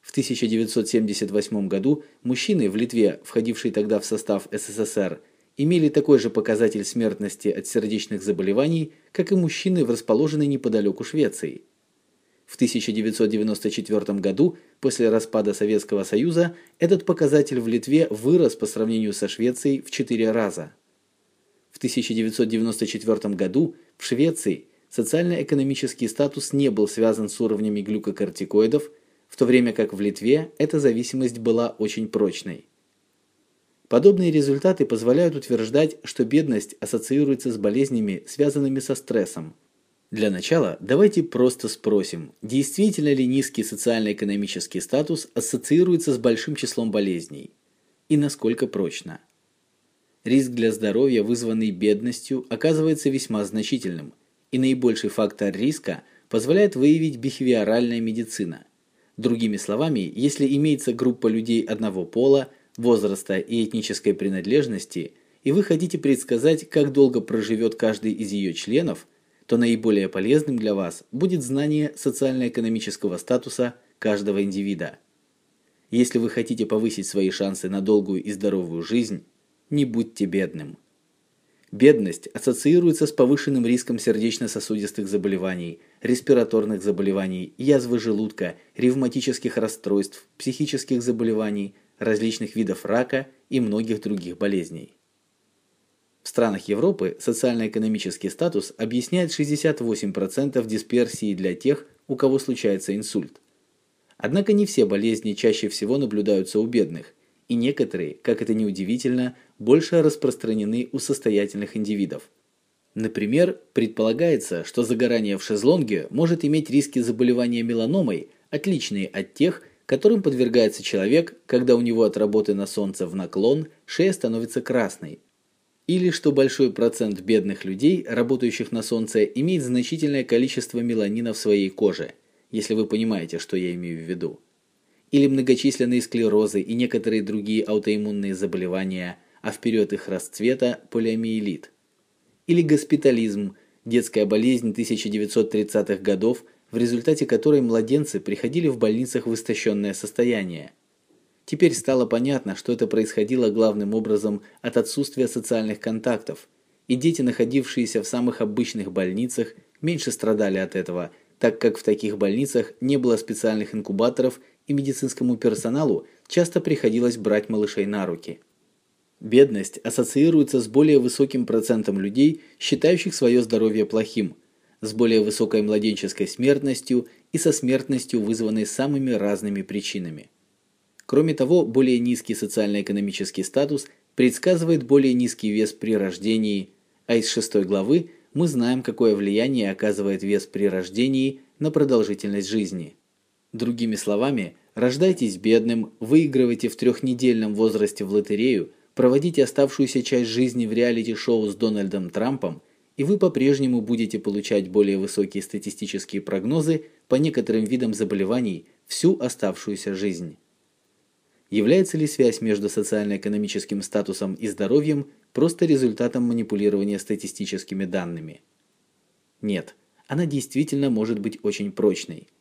[SPEAKER 1] В 1978 году мужчины в Литве, входившие тогда в состав СССР, имели такой же показатель смертности от сердечных заболеваний, как и мужчины в расположенной неподалеку Швеции – в 1994 году, после распада Советского Союза, этот показатель в Литве вырос по сравнению со Швецией в 4 раза. В 1994 году в Швеции социально-экономический статус не был связан с уровнями глюкокортикоидов, в то время как в Литве эта зависимость была очень прочной. Подобные результаты позволяют утверждать, что бедность ассоциируется с болезнями, связанными со стрессом, для начала давайте просто спросим, действительно ли низкий социально-экономический статус ассоциируется с большим числом болезней и насколько прочно. Риск для здоровья, вызванный бедностью, оказывается весьма значительным, и наибольший фактор риска позволяет выявить бихевиоральная медицина. Другими словами, если имеется группа людей одного пола, возраста и этнической принадлежности, и вы хотите предсказать, как долго проживет каждый из ее членов – то наиболее полезным для вас будет знание социально-экономического статуса каждого индивида. Если вы хотите повысить свои шансы на долгую и здоровую жизнь, не будьте бедным. Бедность ассоциируется с повышенным риском сердечно-сосудистых заболеваний, респираторных заболеваний, язвы желудка, ревматических расстройств, психических заболеваний, различных видов рака и многих других болезней. Странах Европы социально-экономический статус объясняет 68% дисперсии для тех, у кого случается инсульт. Однако не все болезни чаще всего наблюдаются у бедных, и некоторые, как это ни удивительно, больше распространены у состоятельных индивидов. Например, предполагается, что загорание в шезлонге может иметь риски заболевания меланомой, отличные от тех, которым подвергается человек, когда у него от работы на солнце в наклон шея становится красной. Или что большой процент бедных людей, работающих на солнце, имеет значительное количество меланина в своей коже, если вы понимаете, что я имею в виду или многочисленные склерозы и некоторые другие аутоиммунные заболевания, а вперед их расцвета полиомиелит. Или госпитализм, детская болезнь 1930-х годов, в результате которой младенцы приходили в больницах в истощенное состояние. Теперь стало понятно, что это происходило главным образом от отсутствия социальных контактов, и дети, находившиеся в самых обычных больницах, меньше страдали от этого, так как в таких больницах не было специальных инкубаторов и медицинскому персоналу часто приходилось брать малышей на руки. Бедность ассоциируется с более высоким процентом людей, считающих свое здоровье плохим, с более высокой младенческой смертностью и со смертностью, вызванной самыми разными причинами. Кроме того, более низкий социально-экономический статус предсказывает более низкий вес при рождении, а из шестой главы мы знаем, какое влияние оказывает вес при рождении на продолжительность жизни. Другими словами, Рождайтесь бедным, выигрывайте в трехнедельном возрасте в лотерею, проводите оставшуюся часть жизни в реалити-шоу с Дональдом Трампом, и вы по-прежнему будете получать более высокие статистические прогнозы по некоторым видам заболеваний всю оставшуюся жизнь. Является ли связь между социально-экономическим статусом и здоровьем просто результатом манипулирования статистическими данными? Нет, она действительно может быть очень прочной –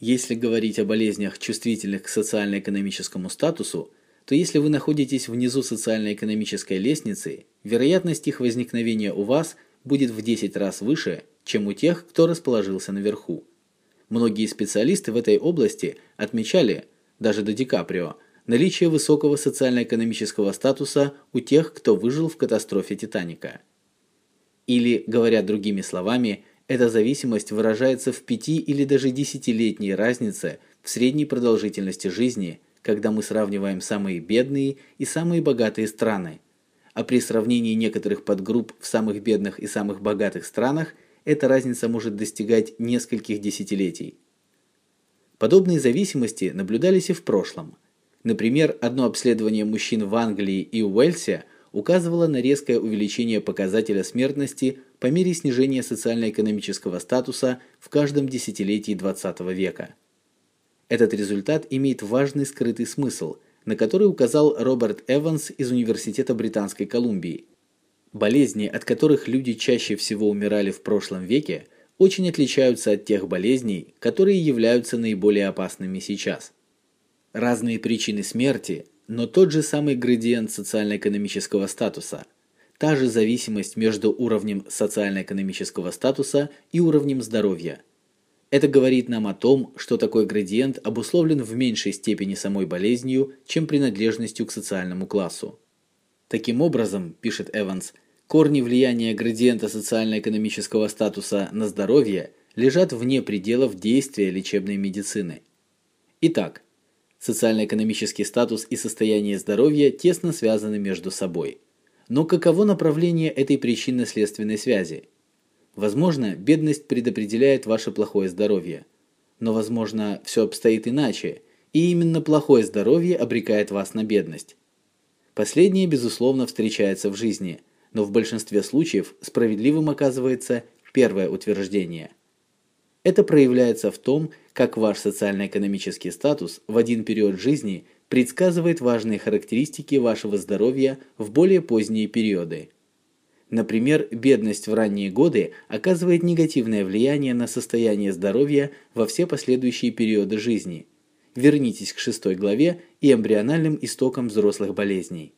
[SPEAKER 1] если говорить о болезнях, чувствительных к социально-экономическому статусу, то если вы находитесь внизу социально-экономической лестницы, вероятность их возникновения у вас будет в 10 раз выше, чем у тех, кто расположился наверху. Многие специалисты в этой области отмечали, даже до Ди Каприо, наличие высокого социально-экономического статуса у тех, кто выжил в катастрофе Титаника. Или, говоря другими словами, эта зависимость выражается в пяти или даже десятилетней разнице в средней продолжительности жизни, когда мы сравниваем самые бедные и самые богатые страны. А при сравнении некоторых подгрупп в самых бедных и самых богатых странах эта разница может достигать нескольких десятилетий. Подобные зависимости наблюдались и в прошлом. Например, одно обследование мужчин в Англии и Уэльсе – указывала на резкое увеличение показателя смертности по мере снижения социально-экономического статуса в каждом десятилетии XX века. Этот результат имеет важный скрытый смысл, на который указал Роберт Эванс из Университета Британской Колумбии. Болезни, от которых люди чаще всего умирали в прошлом веке, очень отличаются от тех болезней, которые являются наиболее опасными сейчас. Разные причины смерти но тот же самый градиент социально-экономического статуса, та же зависимость между уровнем социально-экономического статуса и уровнем здоровья. Это говорит нам о том, что такой градиент обусловлен в меньшей степени самой болезнью, чем принадлежностью к социальному классу. Таким образом, пишет Эванс, корни влияния градиента социально-экономического статуса на здоровье лежат вне пределов действия лечебной медицины. Итак, Социально-экономический статус и состояние здоровья тесно связаны между собой. Но каково направление этой причинно-следственной связи? Возможно, бедность предопределяет ваше плохое здоровье. Но, возможно, все обстоит иначе, и именно плохое здоровье обрекает вас на бедность. Последнее, безусловно, встречается в жизни, но в большинстве случаев справедливым оказывается первое утверждение – это проявляется в том, как ваш социально-экономический статус в один период жизни предсказывает важные характеристики вашего здоровья в более поздние периоды. Например, бедность в ранние годы оказывает негативное влияние на состояние здоровья во все последующие периоды жизни. Вернитесь к шестой главе и эмбриональным истокам взрослых болезней.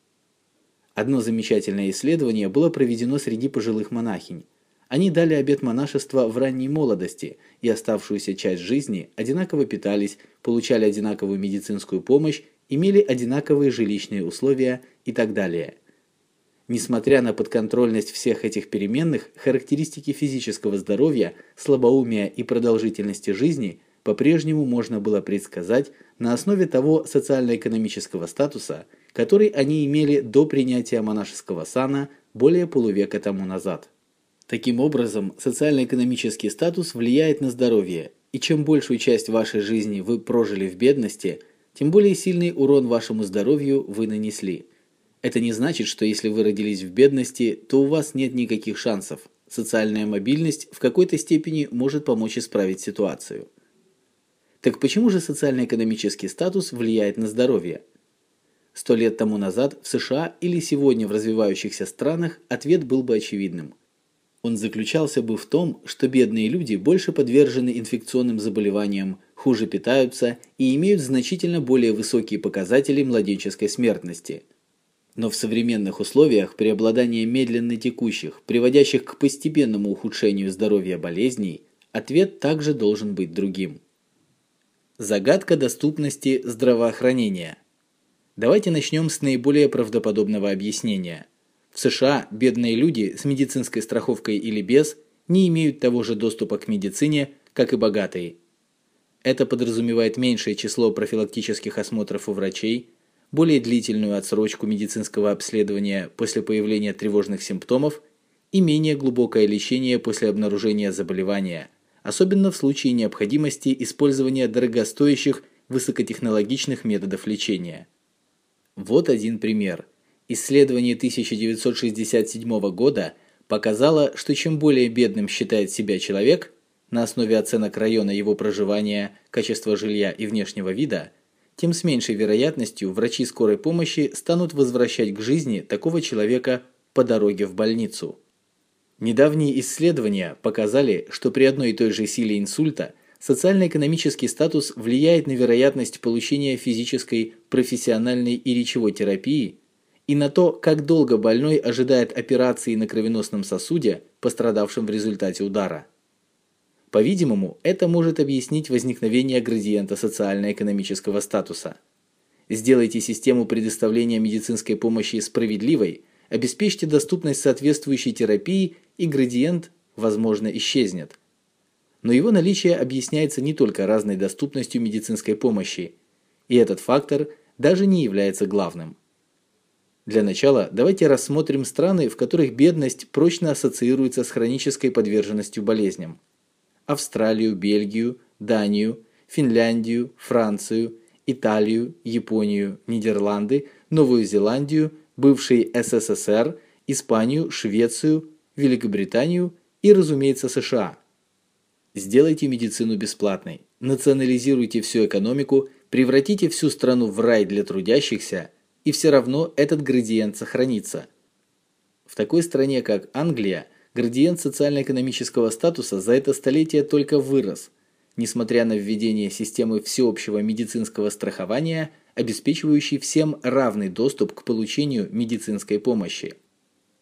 [SPEAKER 1] Одно замечательное исследование было проведено среди пожилых монахинь. Они дали обет монашества в ранней молодости и оставшуюся часть жизни одинаково питались, получали одинаковую медицинскую помощь, имели одинаковые жилищные условия и так далее. Несмотря на подконтрольность всех этих переменных, характеристики физического здоровья, слабоумия и продолжительности жизни по-прежнему можно было предсказать на основе того социально-экономического статуса, который они имели до принятия монашеского сана более полувека тому назад. Таким образом, социально-экономический статус влияет на здоровье, и чем большую часть вашей жизни вы прожили в бедности, тем более сильный урон вашему здоровью вы нанесли. Это не значит, что если вы родились в бедности, то у вас нет никаких шансов. Социальная мобильность в какой-то степени может помочь исправить ситуацию. Так почему же социально-экономический статус влияет на здоровье? Сто лет тому назад в США или сегодня в развивающихся странах ответ был бы очевидным. Он заключался бы в том, что бедные люди больше подвержены инфекционным заболеваниям, хуже питаются и имеют значительно более высокие показатели младенческой смертности – но в современных условиях преобладания медленно текущих, приводящих к постепенному ухудшению здоровья болезней, ответ также должен быть другим. Загадка доступности здравоохранения. Давайте начнем с наиболее правдоподобного объяснения. В США бедные люди с медицинской страховкой или без не имеют того же доступа к медицине, как и богатые. Это подразумевает меньшее число профилактических осмотров у врачей, более длительную отсрочку медицинского обследования после появления тревожных симптомов и менее глубокое лечение после обнаружения заболевания, особенно в случае необходимости использования дорогостоящих высокотехнологичных методов лечения. Вот один пример. Исследование 1967 года показало, что чем более бедным считает себя человек на основе оценок района его проживания, качества жилья и внешнего вида – тем с меньшей вероятностью врачи скорой помощи станут возвращать к жизни такого человека по дороге в больницу. Недавние исследования показали, что при одной и той же силе инсульта социально-экономический статус влияет на вероятность получения физической, профессиональной и речевой терапии и на то, как долго больной ожидает операции на кровеносном сосуде, пострадавшем в результате удара. По-видимому, это может объяснить возникновение градиента социально-экономического статуса. Сделайте систему предоставления медицинской помощи справедливой, обеспечьте доступность соответствующей терапии, и градиент, возможно, исчезнет. Но его наличие объясняется не только разной доступностью медицинской помощи, и этот фактор даже не является главным. Для начала давайте рассмотрим страны, в которых бедность прочно ассоциируется с хронической подверженностью болезням. Австралию, Бельгию, Данию, Финляндию, Францию, Италию, Японию, Нидерланды, Новую Зеландию, бывший СССР, Испанию, Швецию, Великобританию и, разумеется, США. Сделайте медицину бесплатной, национализируйте всю экономику, превратите всю страну в рай для трудящихся, и все равно этот градиент сохранится. В такой стране, как Англия, градиент социально-экономического статуса за это столетие только вырос, несмотря на введение системы всеобщего медицинского страхования, обеспечивающей всем равный доступ к получению медицинской помощи.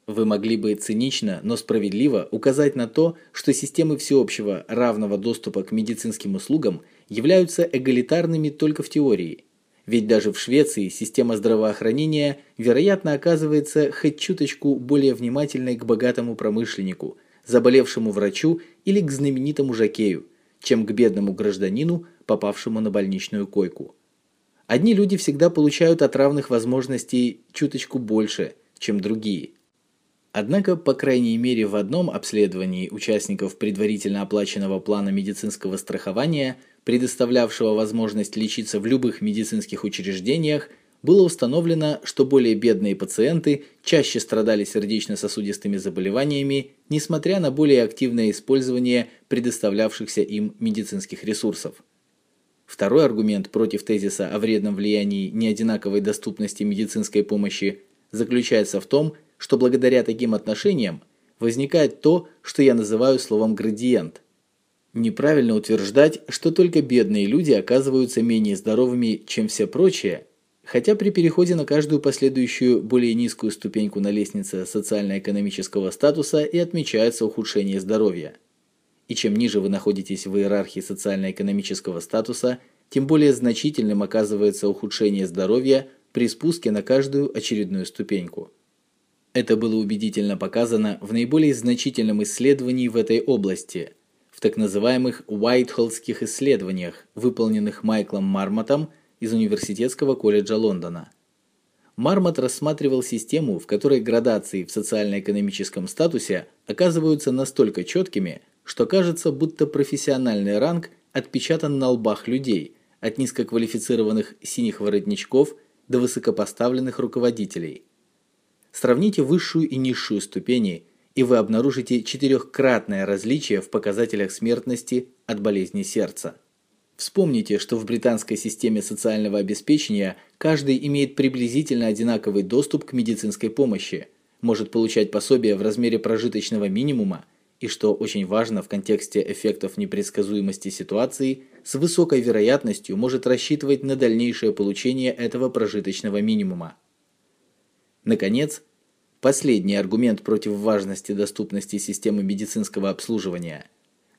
[SPEAKER 1] Вы могли бы цинично, но справедливо указать на то, что системы всеобщего равного доступа к медицинским услугам являются эгалитарными только в теории – ведь даже в Швеции система здравоохранения, вероятно, оказывается хоть чуточку более внимательной к богатому промышленнику, заболевшему врачу или к знаменитому жокею, чем к бедному гражданину, попавшему на больничную койку. Одни люди всегда получают от равных возможностей чуточку больше, чем другие. Однако, по крайней мере, в одном обследовании участников предварительно оплаченного плана медицинского страхования – предоставлявшего возможность лечиться в любых медицинских учреждениях, было установлено, что более бедные пациенты чаще страдали сердечно-сосудистыми заболеваниями, несмотря на более активное использование предоставлявшихся им медицинских ресурсов. Второй аргумент против тезиса о вредном влиянии неодинаковой доступности медицинской помощи заключается в том, что благодаря таким отношениям возникает то, что я называю словом градиент – Неправильно утверждать, что только бедные люди оказываются менее здоровыми, чем все прочие, хотя при переходе на каждую последующую более низкую ступеньку на лестнице социально-экономического статуса и отмечается ухудшение здоровья. И чем ниже вы находитесь в иерархии социально-экономического статуса, тем более значительным оказывается ухудшение здоровья при спуске на каждую очередную ступеньку. Это было убедительно показано в наиболее значительном исследовании в этой области, в так называемых Уайтхоллских исследованиях, выполненных Майклом Мармотом из Университетского колледжа Лондона. Мармот рассматривал систему, в которой градации в социально-экономическом статусе оказываются настолько четкими, что кажется, будто профессиональный ранг отпечатан на лбах людей, от низкоквалифицированных синих воротничков до высокопоставленных руководителей. Сравните высшую и низшую ступени, и вы обнаружите четырехкратное различие в показателях смертности от болезни сердца. Вспомните, что в британской системе социального обеспечения каждый имеет приблизительно одинаковый доступ к медицинской помощи, может получать пособие в размере прожиточного минимума и, что очень важно в контексте эффектов непредсказуемости ситуации, с высокой вероятностью может рассчитывать на дальнейшее получение этого прожиточного минимума. Наконец, последний аргумент против важности доступности системы медицинского обслуживания.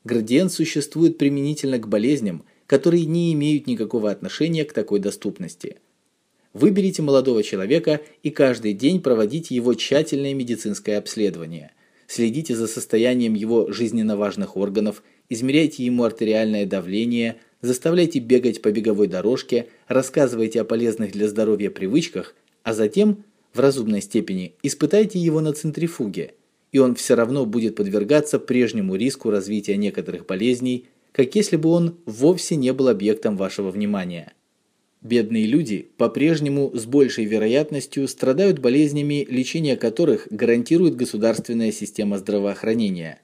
[SPEAKER 1] Градиент существует применительно к болезням, которые не имеют никакого отношения к такой доступности. Выберите молодого человека и каждый день проводите его тщательное медицинское обследование. Следите за состоянием его жизненно важных органов, измеряйте ему артериальное давление, заставляйте бегать по беговой дорожке, рассказывайте о полезных для здоровья привычках, а затем, в разумной степени, испытайте его на центрифуге, и он все равно будет подвергаться прежнему риску развития некоторых болезней, как если бы он вовсе не был объектом вашего внимания. Бедные люди по-прежнему с большей вероятностью страдают болезнями, лечение которых гарантирует государственная система здравоохранения.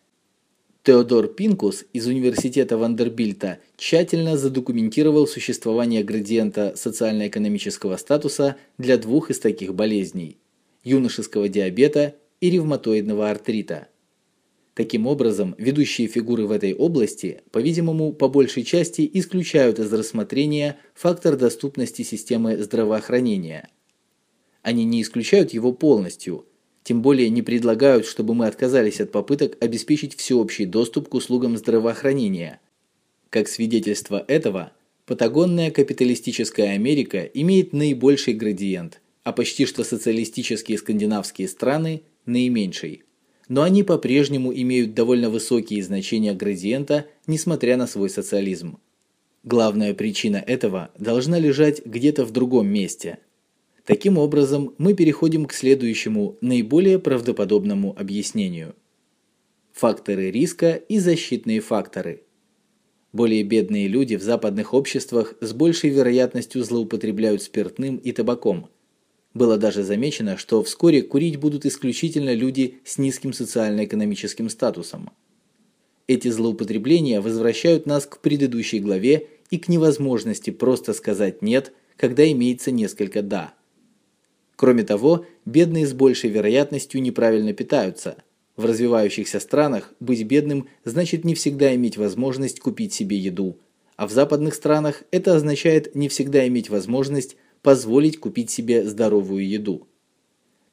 [SPEAKER 1] Теодор Пинкус из университета Вандербильта тщательно задокументировал существование градиента социально-экономического статуса для двух из таких болезней – юношеского диабета и ревматоидного артрита – Таким образом, ведущие фигуры в этой области, по-видимому, по большей части исключают из рассмотрения фактор доступности системы здравоохранения. Они не исключают его полностью, тем более не предлагают, чтобы мы отказались от попыток обеспечить всеобщий доступ к услугам здравоохранения. Как свидетельство этого, патагонная капиталистическая Америка имеет наибольший градиент, а почти что социалистические скандинавские страны – наименьший но они по-прежнему имеют довольно высокие значения градиента, несмотря на свой социализм. Главная причина этого должна лежать где-то в другом месте. Таким образом, мы переходим к следующему, наиболее правдоподобному объяснению. Факторы риска и защитные факторы. Более бедные люди в западных обществах с большей вероятностью злоупотребляют спиртным и табаком – было даже замечено, что вскоре курить будут исключительно люди с низким социально-экономическим статусом. Эти злоупотребления возвращают нас к предыдущей главе и к невозможности просто сказать «нет», когда имеется несколько «да». Кроме того, бедные с большей вероятностью неправильно питаются. В развивающихся странах быть бедным значит не всегда иметь возможность купить себе еду, а в западных странах это означает не всегда иметь возможность позволить купить себе здоровую еду.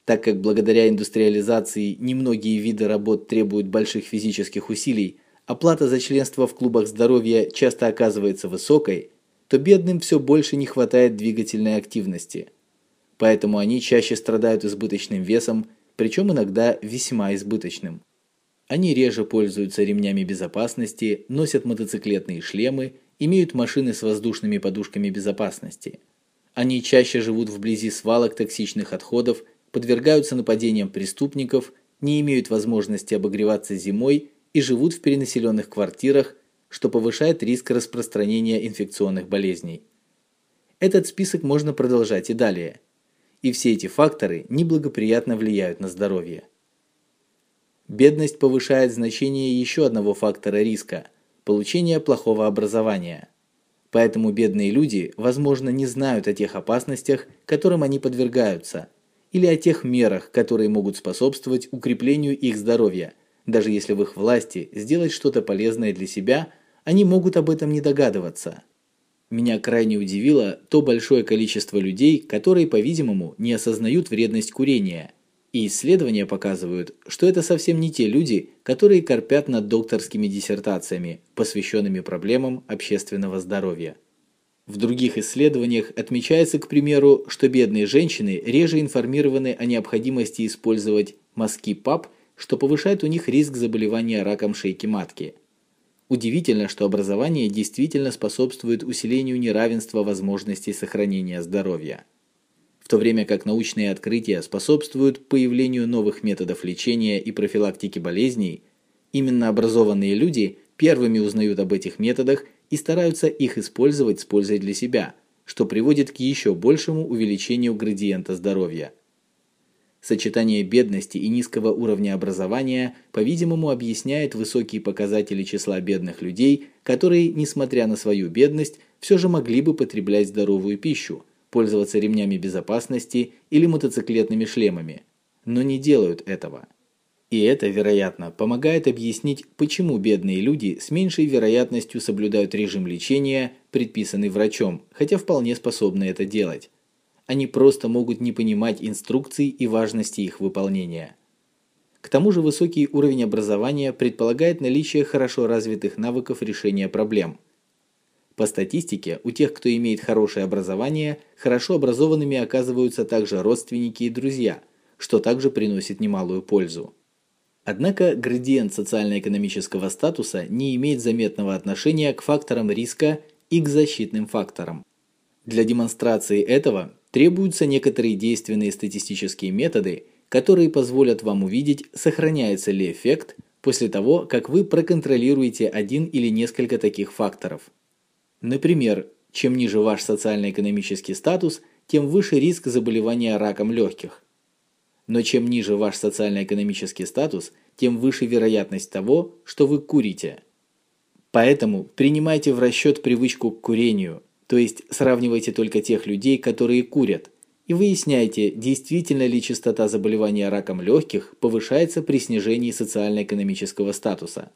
[SPEAKER 1] Так как благодаря индустриализации немногие виды работ требуют больших физических усилий, оплата за членство в клубах здоровья часто оказывается высокой, то бедным все больше не хватает двигательной активности. Поэтому они чаще страдают избыточным весом, причем иногда весьма избыточным. Они реже пользуются ремнями безопасности, носят мотоциклетные шлемы, имеют машины с воздушными подушками безопасности – они чаще живут вблизи свалок токсичных отходов, подвергаются нападениям преступников, не имеют возможности обогреваться зимой и живут в перенаселенных квартирах, что повышает риск распространения инфекционных болезней. Этот список можно продолжать и далее. И все эти факторы неблагоприятно влияют на здоровье. Бедность повышает значение еще одного фактора риска – получения плохого образования – Поэтому бедные люди, возможно, не знают о тех опасностях, которым они подвергаются, или о тех мерах, которые могут способствовать укреплению их здоровья. Даже если в их власти сделать что-то полезное для себя, они могут об этом не догадываться. Меня крайне удивило то большое количество людей, которые, по-видимому, не осознают вредность курения – и исследования показывают, что это совсем не те люди, которые корпят над докторскими диссертациями, посвященными проблемам общественного здоровья. В других исследованиях отмечается, к примеру, что бедные женщины реже информированы о необходимости использовать мазки ПАП, что повышает у них риск заболевания раком шейки матки. Удивительно, что образование действительно способствует усилению неравенства возможностей сохранения здоровья. В то время как научные открытия способствуют появлению новых методов лечения и профилактики болезней, именно образованные люди первыми узнают об этих методах и стараются их использовать с пользой для себя, что приводит к еще большему увеличению градиента здоровья. Сочетание бедности и низкого уровня образования, по-видимому, объясняет высокие показатели числа бедных людей, которые, несмотря на свою бедность, все же могли бы потреблять здоровую пищу, пользоваться ремнями безопасности или мотоциклетными шлемами, но не делают этого. И это, вероятно, помогает объяснить, почему бедные люди с меньшей вероятностью соблюдают режим лечения, предписанный врачом, хотя вполне способны это делать. Они просто могут не понимать инструкций и важности их выполнения. К тому же высокий уровень образования предполагает наличие хорошо развитых навыков решения проблем. По статистике, у тех, кто имеет хорошее образование, хорошо образованными оказываются также родственники и друзья, что также приносит немалую пользу. Однако градиент социально-экономического статуса не имеет заметного отношения к факторам риска и к защитным факторам. Для демонстрации этого требуются некоторые действенные статистические методы, которые позволят вам увидеть, сохраняется ли эффект после того, как вы проконтролируете один или несколько таких факторов. Например, чем ниже ваш социально-экономический статус, тем выше риск заболевания раком легких. Но чем ниже ваш социально-экономический статус, тем выше вероятность того, что вы курите. Поэтому принимайте в расчет привычку к курению, то есть сравнивайте только тех людей, которые курят, и выясняйте, действительно ли частота заболевания раком легких повышается при снижении социально-экономического статуса.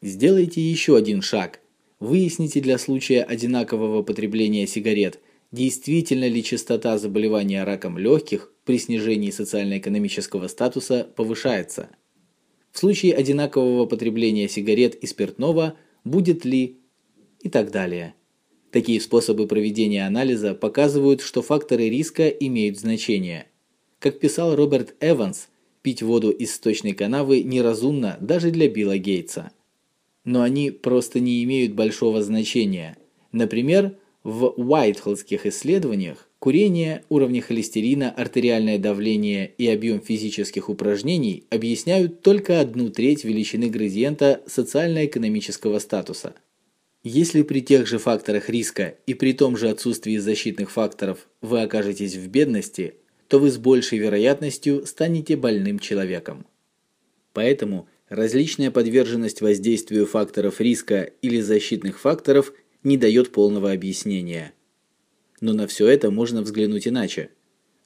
[SPEAKER 1] Сделайте еще один шаг. Выясните для случая одинакового потребления сигарет, действительно ли частота заболевания раком легких при снижении социально-экономического статуса повышается. В случае одинакового потребления сигарет и спиртного будет ли и так далее. Такие способы проведения анализа показывают, что факторы риска имеют значение. Как писал Роберт Эванс, пить воду из сточной канавы неразумно даже для Билла Гейтса. Но они просто не имеют большого значения. Например, в Уайтхоллских исследованиях курение, уровни холестерина, артериальное давление и объем физических упражнений объясняют только одну треть величины градиента социально-экономического статуса. Если при тех же факторах риска и при том же отсутствии защитных факторов вы окажетесь в бедности, то вы с большей вероятностью станете больным человеком. Поэтому различная подверженность воздействию факторов риска или защитных факторов – не дает полного объяснения. Но на все это можно взглянуть иначе.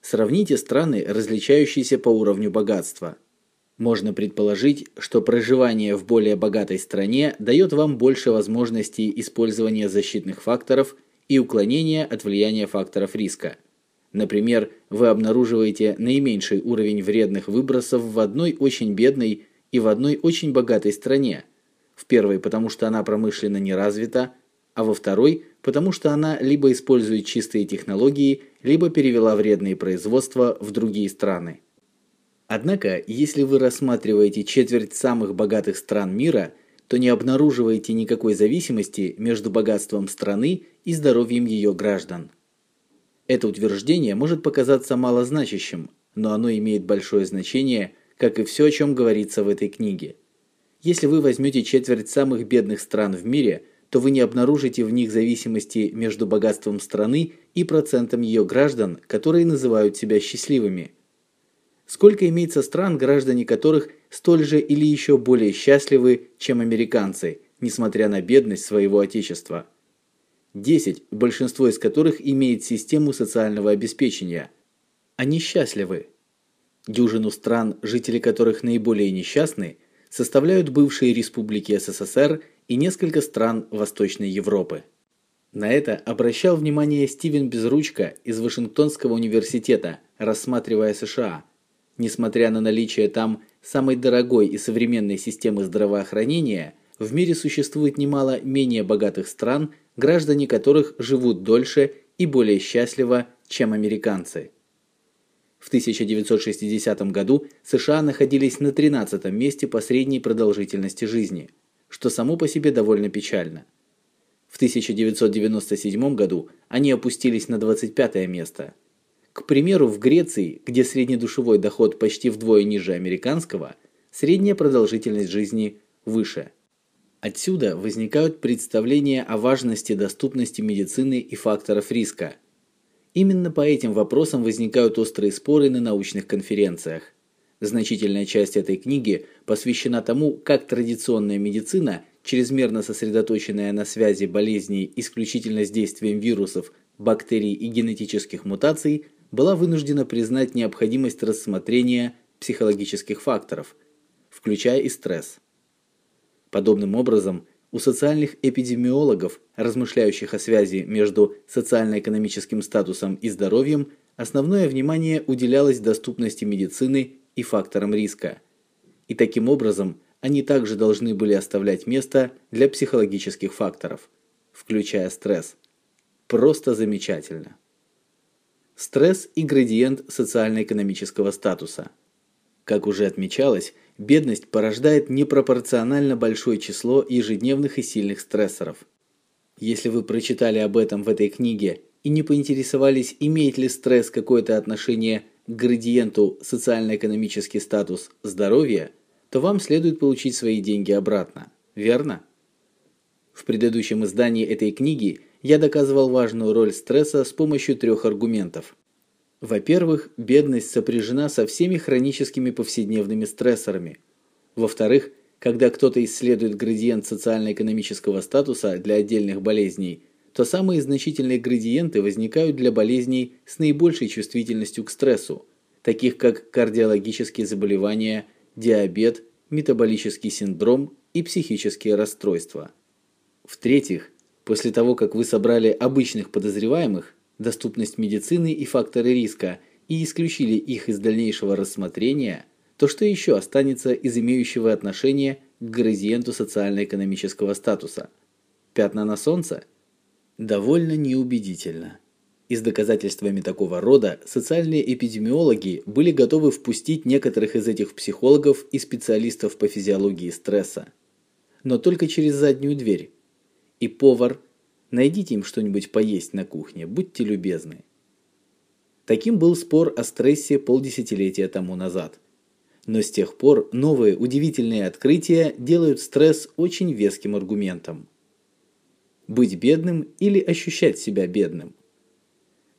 [SPEAKER 1] Сравните страны, различающиеся по уровню богатства. Можно предположить, что проживание в более богатой стране дает вам больше возможностей использования защитных факторов и уклонения от влияния факторов риска. Например, вы обнаруживаете наименьший уровень вредных выбросов в одной очень бедной и в одной очень богатой стране. В первой, потому что она промышленно не развита, а во второй, потому что она либо использует чистые технологии, либо перевела вредные производства в другие страны. Однако, если вы рассматриваете четверть самых богатых стран мира, то не обнаруживаете никакой зависимости между богатством страны и здоровьем ее граждан. Это утверждение может показаться малозначащим, но оно имеет большое значение, как и все, о чем говорится в этой книге. Если вы возьмете четверть самых бедных стран в мире – то вы не обнаружите в них зависимости между богатством страны и процентом ее граждан, которые называют себя счастливыми. Сколько имеется стран, граждане которых столь же или еще более счастливы, чем американцы, несмотря на бедность своего отечества? 10, большинство из которых имеет систему социального обеспечения. Они счастливы. Дюжину стран, жители которых наиболее несчастны, составляют бывшие республики СССР и несколько стран Восточной Европы. На это обращал внимание Стивен Безручка из Вашингтонского университета, рассматривая США. Несмотря на наличие там самой дорогой и современной системы здравоохранения, в мире существует немало менее богатых стран, граждане которых живут дольше и более счастливо, чем американцы. В 1960 году США находились на 13 месте по средней продолжительности жизни, что само по себе довольно печально. В 1997 году они опустились на 25 место. К примеру, в Греции, где среднедушевой доход почти вдвое ниже американского, средняя продолжительность жизни выше. Отсюда возникают представления о важности доступности медицины и факторов риска. Именно по этим вопросам возникают острые споры на научных конференциях. Значительная часть этой книги посвящена тому, как традиционная медицина, чрезмерно сосредоточенная на связи болезней исключительно с действием вирусов, бактерий и генетических мутаций, была вынуждена признать необходимость рассмотрения психологических факторов, включая и стресс. Подобным образом, у социальных эпидемиологов, размышляющих о связи между социально-экономическим статусом и здоровьем, основное внимание уделялось доступности медицины и факторам риска. И таким образом, они также должны были оставлять место для психологических факторов, включая стресс. Просто замечательно. Стресс и градиент социально-экономического статуса. Как уже отмечалось, бедность порождает непропорционально большое число ежедневных и сильных стрессоров. Если вы прочитали об этом в этой книге и не поинтересовались, имеет ли стресс какое-то отношение к градиенту социально-экономический статус здоровья, то вам следует получить свои деньги обратно. Верно? В предыдущем издании этой книги я доказывал важную роль стресса с помощью трех аргументов. Во-первых, бедность сопряжена со всеми хроническими повседневными стрессорами. Во-вторых, когда кто-то исследует градиент социально-экономического статуса для отдельных болезней, то самые значительные градиенты возникают для болезней с наибольшей чувствительностью к стрессу, таких как кардиологические заболевания, диабет, метаболический синдром и психические расстройства. В-третьих, после того, как вы собрали обычных подозреваемых, доступность медицины и факторы риска и исключили их из дальнейшего рассмотрения, то что еще останется из имеющего отношение к градиенту социально-экономического статуса? Пятна на солнце? Довольно неубедительно. И с доказательствами такого рода социальные эпидемиологи были готовы впустить некоторых из этих психологов и специалистов по физиологии стресса. Но только через заднюю дверь. И повар – Найдите им что-нибудь поесть на кухне, будьте любезны. Таким был спор о стрессе полдесятилетия тому назад. Но с тех пор новые удивительные открытия делают стресс очень веским аргументом. Быть бедным или ощущать себя бедным.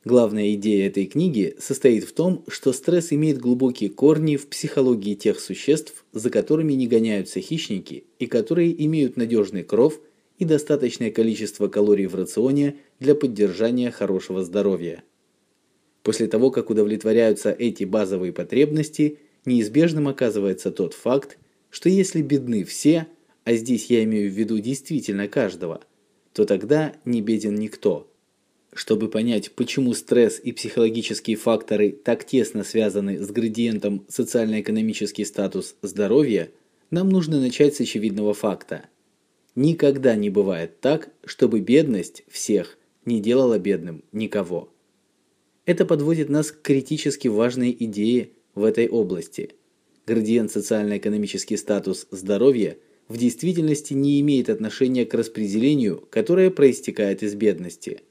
[SPEAKER 1] Главная идея этой книги состоит в том, что стресс имеет глубокие корни в психологии тех существ, за которыми не гоняются хищники и которые имеют надежный кров – и достаточное количество калорий в рационе для поддержания хорошего здоровья. После того, как удовлетворяются эти базовые потребности, неизбежным оказывается тот факт, что если бедны все, а здесь я имею в виду действительно каждого, то тогда не беден никто. Чтобы понять, почему стресс и психологические факторы так тесно связаны с градиентом социально-экономический статус здоровья, нам нужно начать с очевидного факта – Никогда не бывает так, чтобы бедность всех не делала бедным никого. Это подводит нас к критически важной идее в этой области. Градиент социально-экономический статус здоровья в действительности не имеет отношения к распределению, которое проистекает из бедности.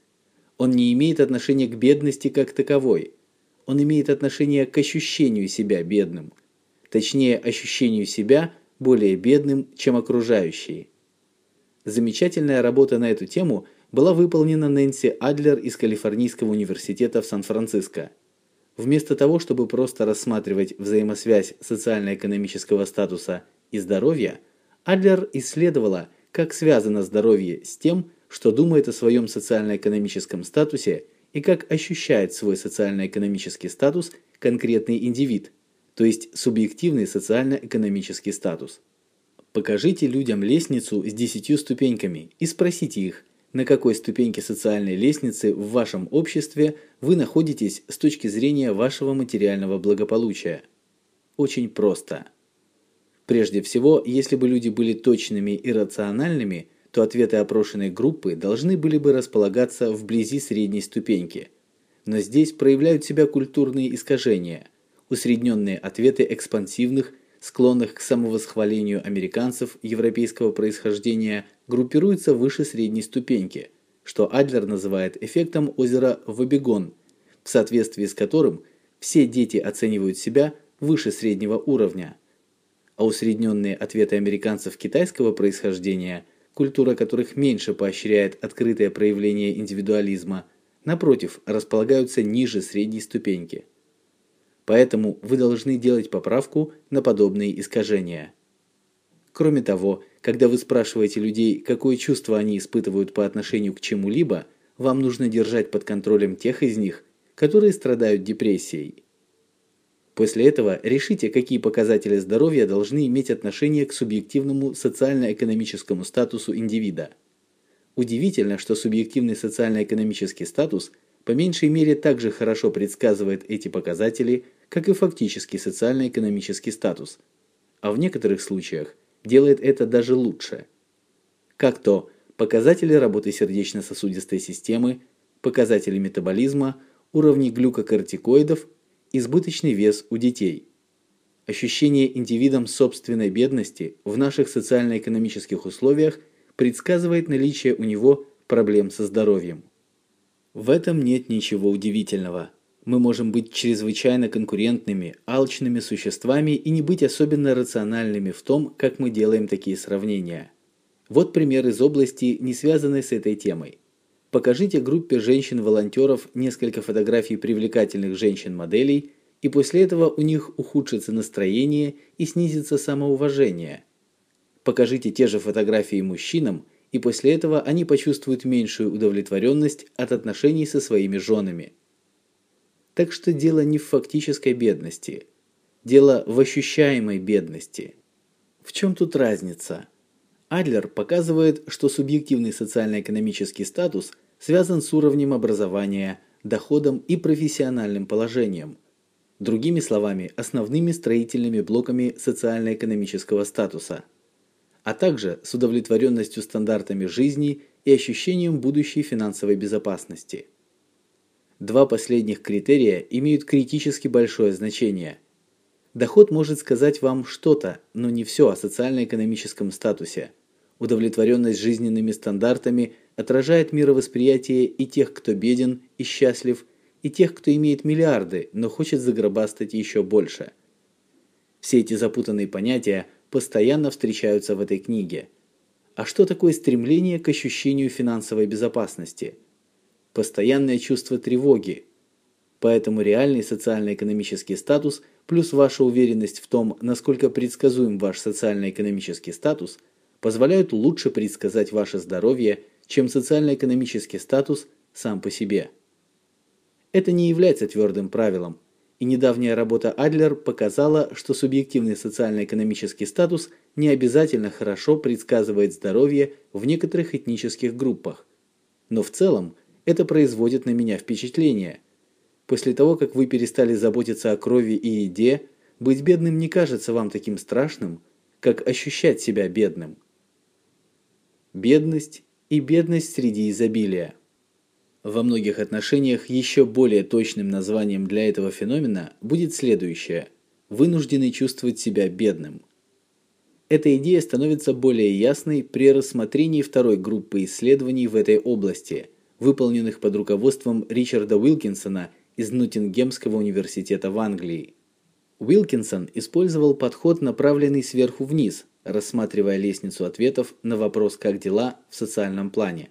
[SPEAKER 1] Он не имеет отношения к бедности как таковой. Он имеет отношение к ощущению себя бедным. Точнее, ощущению себя более бедным, чем окружающие. Замечательная работа на эту тему была выполнена Нэнси Адлер из Калифорнийского университета в Сан-Франциско. Вместо того, чтобы просто рассматривать взаимосвязь социально-экономического статуса и здоровья, Адлер исследовала, как связано здоровье с тем, что думает о своем социально-экономическом статусе и как ощущает свой социально-экономический статус конкретный индивид, то есть субъективный социально-экономический статус. Покажите людям лестницу с десятью ступеньками и спросите их, на какой ступеньке социальной лестницы в вашем обществе вы находитесь с точки зрения вашего материального благополучия. Очень просто. Прежде всего, если бы люди были точными и рациональными, то ответы опрошенной группы должны были бы располагаться вблизи средней ступеньки. Но здесь проявляют себя культурные искажения. Усредненные ответы экспансивных, склонных к самовосхвалению американцев европейского происхождения группируются выше средней ступеньки, что Адлер называет эффектом озера Вобегон, в соответствии с которым все дети оценивают себя выше среднего уровня. А усредненные ответы американцев китайского происхождения, культура которых меньше поощряет открытое проявление индивидуализма, напротив, располагаются ниже средней ступеньки. Поэтому вы должны делать поправку на подобные искажения. Кроме того, когда вы спрашиваете людей, какое чувство они испытывают по отношению к чему-либо, вам нужно держать под контролем тех из них, которые страдают депрессией. После этого решите, какие показатели здоровья должны иметь отношение к субъективному социально-экономическому статусу индивида. Удивительно, что субъективный социально-экономический статус по меньшей мере также хорошо предсказывает эти показатели, как и фактический социально-экономический статус, а в некоторых случаях делает это даже лучше. Как то показатели работы сердечно-сосудистой системы, показатели метаболизма, уровни глюкокортикоидов, избыточный вес у детей. Ощущение индивидом собственной бедности в наших социально-экономических условиях предсказывает наличие у него проблем со здоровьем. В этом нет ничего удивительного. Мы можем быть чрезвычайно конкурентными, алчными существами и не быть особенно рациональными в том, как мы делаем такие сравнения. Вот пример из области, не связанной с этой темой. Покажите группе женщин-волонтеров несколько фотографий привлекательных женщин-моделей, и после этого у них ухудшится настроение и снизится самоуважение. Покажите те же фотографии мужчинам, и после этого они почувствуют меньшую удовлетворенность от отношений со своими женами. Так что дело не в фактической бедности. Дело в ощущаемой бедности. В чем тут разница? Адлер показывает, что субъективный социально-экономический статус связан с уровнем образования, доходом и профессиональным положением. Другими словами, основными строительными блоками социально-экономического статуса, а также с удовлетворенностью стандартами жизни и ощущением будущей финансовой безопасности. Два последних критерия имеют критически большое значение. Доход может сказать вам что-то, но не все о социально-экономическом статусе. Удовлетворенность жизненными стандартами отражает мировосприятие и тех, кто беден и счастлив, и тех, кто имеет миллиарды, но хочет загробастать еще больше. Все эти запутанные понятия постоянно встречаются в этой книге. А что такое стремление к ощущению финансовой безопасности? Постоянное чувство тревоги. Поэтому реальный социально-экономический статус плюс ваша уверенность в том, насколько предсказуем ваш социально-экономический статус, позволяют лучше предсказать ваше здоровье, чем социально-экономический статус сам по себе. Это не является твердым правилом, и недавняя работа Адлер показала, что субъективный социально-экономический статус не обязательно хорошо предсказывает здоровье в некоторых этнических группах. Но в целом это производит на меня впечатление. После того, как вы перестали заботиться о крови и еде, быть бедным не кажется вам таким страшным, как ощущать себя бедным. Бедность и бедность среди изобилия. Во многих отношениях еще более точным названием для этого феномена будет следующее: вынужденный чувствовать себя бедным. Эта идея становится более ясной при рассмотрении второй группы исследований в этой области выполненных под руководством Ричарда Уилкинсона из Ноттингемского университета в Англии. Уилкинсон использовал подход, направленный сверху вниз, рассматривая лестницу ответов на вопрос «как дела» в социальном плане.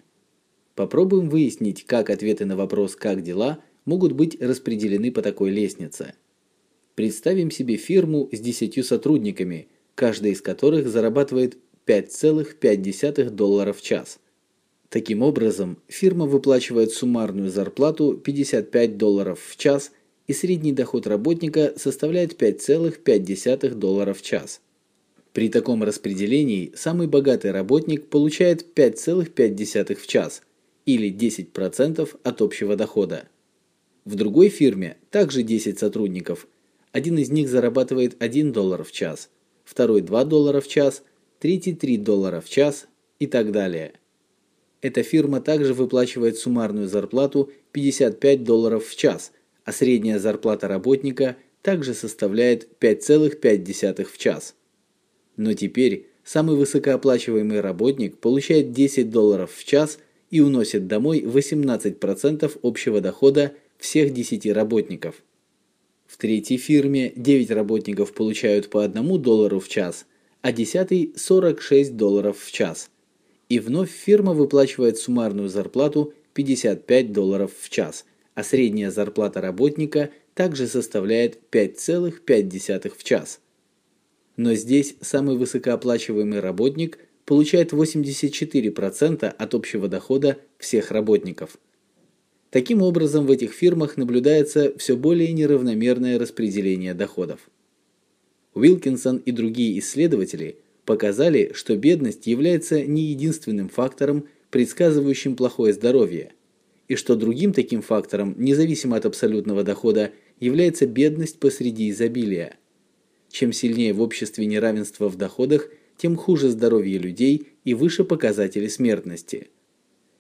[SPEAKER 1] Попробуем выяснить, как ответы на вопрос «как дела» могут быть распределены по такой лестнице. Представим себе фирму с 10 сотрудниками, каждый из которых зарабатывает 5,5 долларов в час – Таким образом, фирма выплачивает суммарную зарплату 55 долларов в час, и средний доход работника составляет 5,5 долларов в час. При таком распределении самый богатый работник получает 5,5 в час или 10% от общего дохода. В другой фирме также 10 сотрудников. Один из них зарабатывает 1 доллар в час, второй 2 доллара в час, третий 3 доллара в час и так далее. Эта фирма также выплачивает суммарную зарплату 55 долларов в час, а средняя зарплата работника также составляет 5,5 в час. Но теперь самый высокооплачиваемый работник получает 10 долларов в час и уносит домой 18% общего дохода всех 10 работников. В третьей фирме 9 работников получают по 1 доллару в час, а 10 46 долларов в час. И вновь фирма выплачивает суммарную зарплату 55 долларов в час, а средняя зарплата работника также составляет 5,5 в час. Но здесь самый высокооплачиваемый работник получает 84% от общего дохода всех работников. Таким образом, в этих фирмах наблюдается все более неравномерное распределение доходов. Уилкинсон и другие исследователи показали, что бедность является не единственным фактором, предсказывающим плохое здоровье, и что другим таким фактором, независимо от абсолютного дохода, является бедность посреди изобилия. Чем сильнее в обществе неравенство в доходах, тем хуже здоровье людей и выше показатели смертности.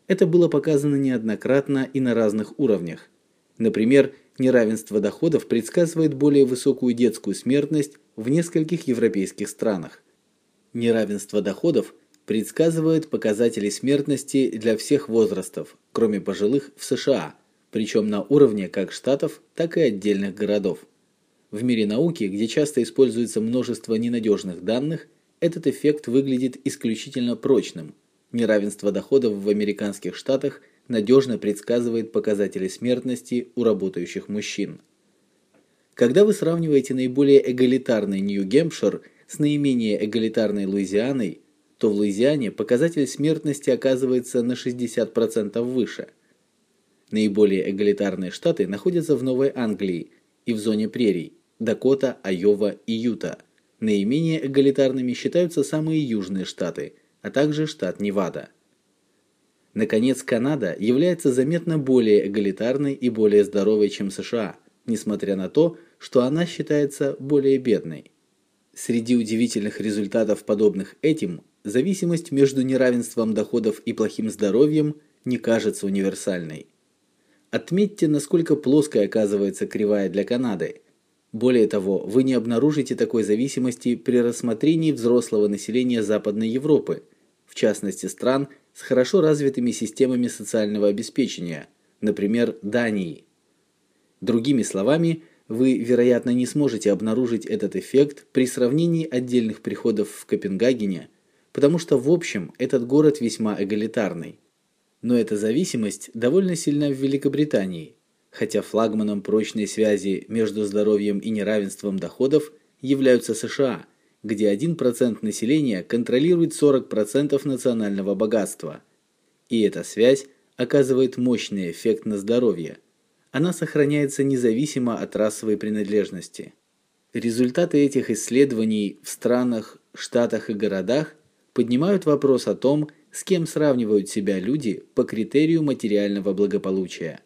[SPEAKER 1] Это было показано неоднократно и на разных уровнях. Например, неравенство доходов предсказывает более высокую детскую смертность в нескольких европейских странах. Неравенство доходов предсказывает показатели смертности для всех возрастов, кроме пожилых в США, причем на уровне как штатов, так и отдельных городов. В мире науки, где часто используется множество ненадежных данных, этот эффект выглядит исключительно прочным – Неравенство доходов в американских штатах надежно предсказывает показатели смертности у работающих мужчин. Когда вы сравниваете наиболее эгалитарный Нью-Гэмпшир с наименее эгалитарной Луизианой, то в Луизиане показатель смертности оказывается на 60% выше. Наиболее эгалитарные штаты находятся в Новой Англии и в зоне прерий – Дакота, Айова и Юта. Наименее эгалитарными считаются самые южные штаты – а также штат Невада. Наконец, Канада является заметно более эгалитарной и более здоровой, чем США, несмотря на то, что она считается более бедной. Среди удивительных результатов, подобных этим, зависимость между неравенством доходов и плохим здоровьем не кажется универсальной. Отметьте, насколько плоской оказывается кривая для Канады. Более того, вы не обнаружите такой зависимости при рассмотрении взрослого населения Западной Европы – в частности стран с хорошо развитыми системами социального обеспечения, например, Дании. Другими словами, вы, вероятно, не сможете обнаружить этот эффект при сравнении отдельных приходов в Копенгагене, потому что в общем этот город весьма эгалитарный. Но эта зависимость довольно сильна в Великобритании, хотя флагманом прочной связи между здоровьем и неравенством доходов являются США – где 1% населения контролирует 40% национального богатства. И эта связь оказывает мощный эффект на здоровье. Она сохраняется независимо от расовой принадлежности. Результаты этих исследований в странах, штатах и городах поднимают вопрос о том, с кем сравнивают себя люди по критерию материального благополучия.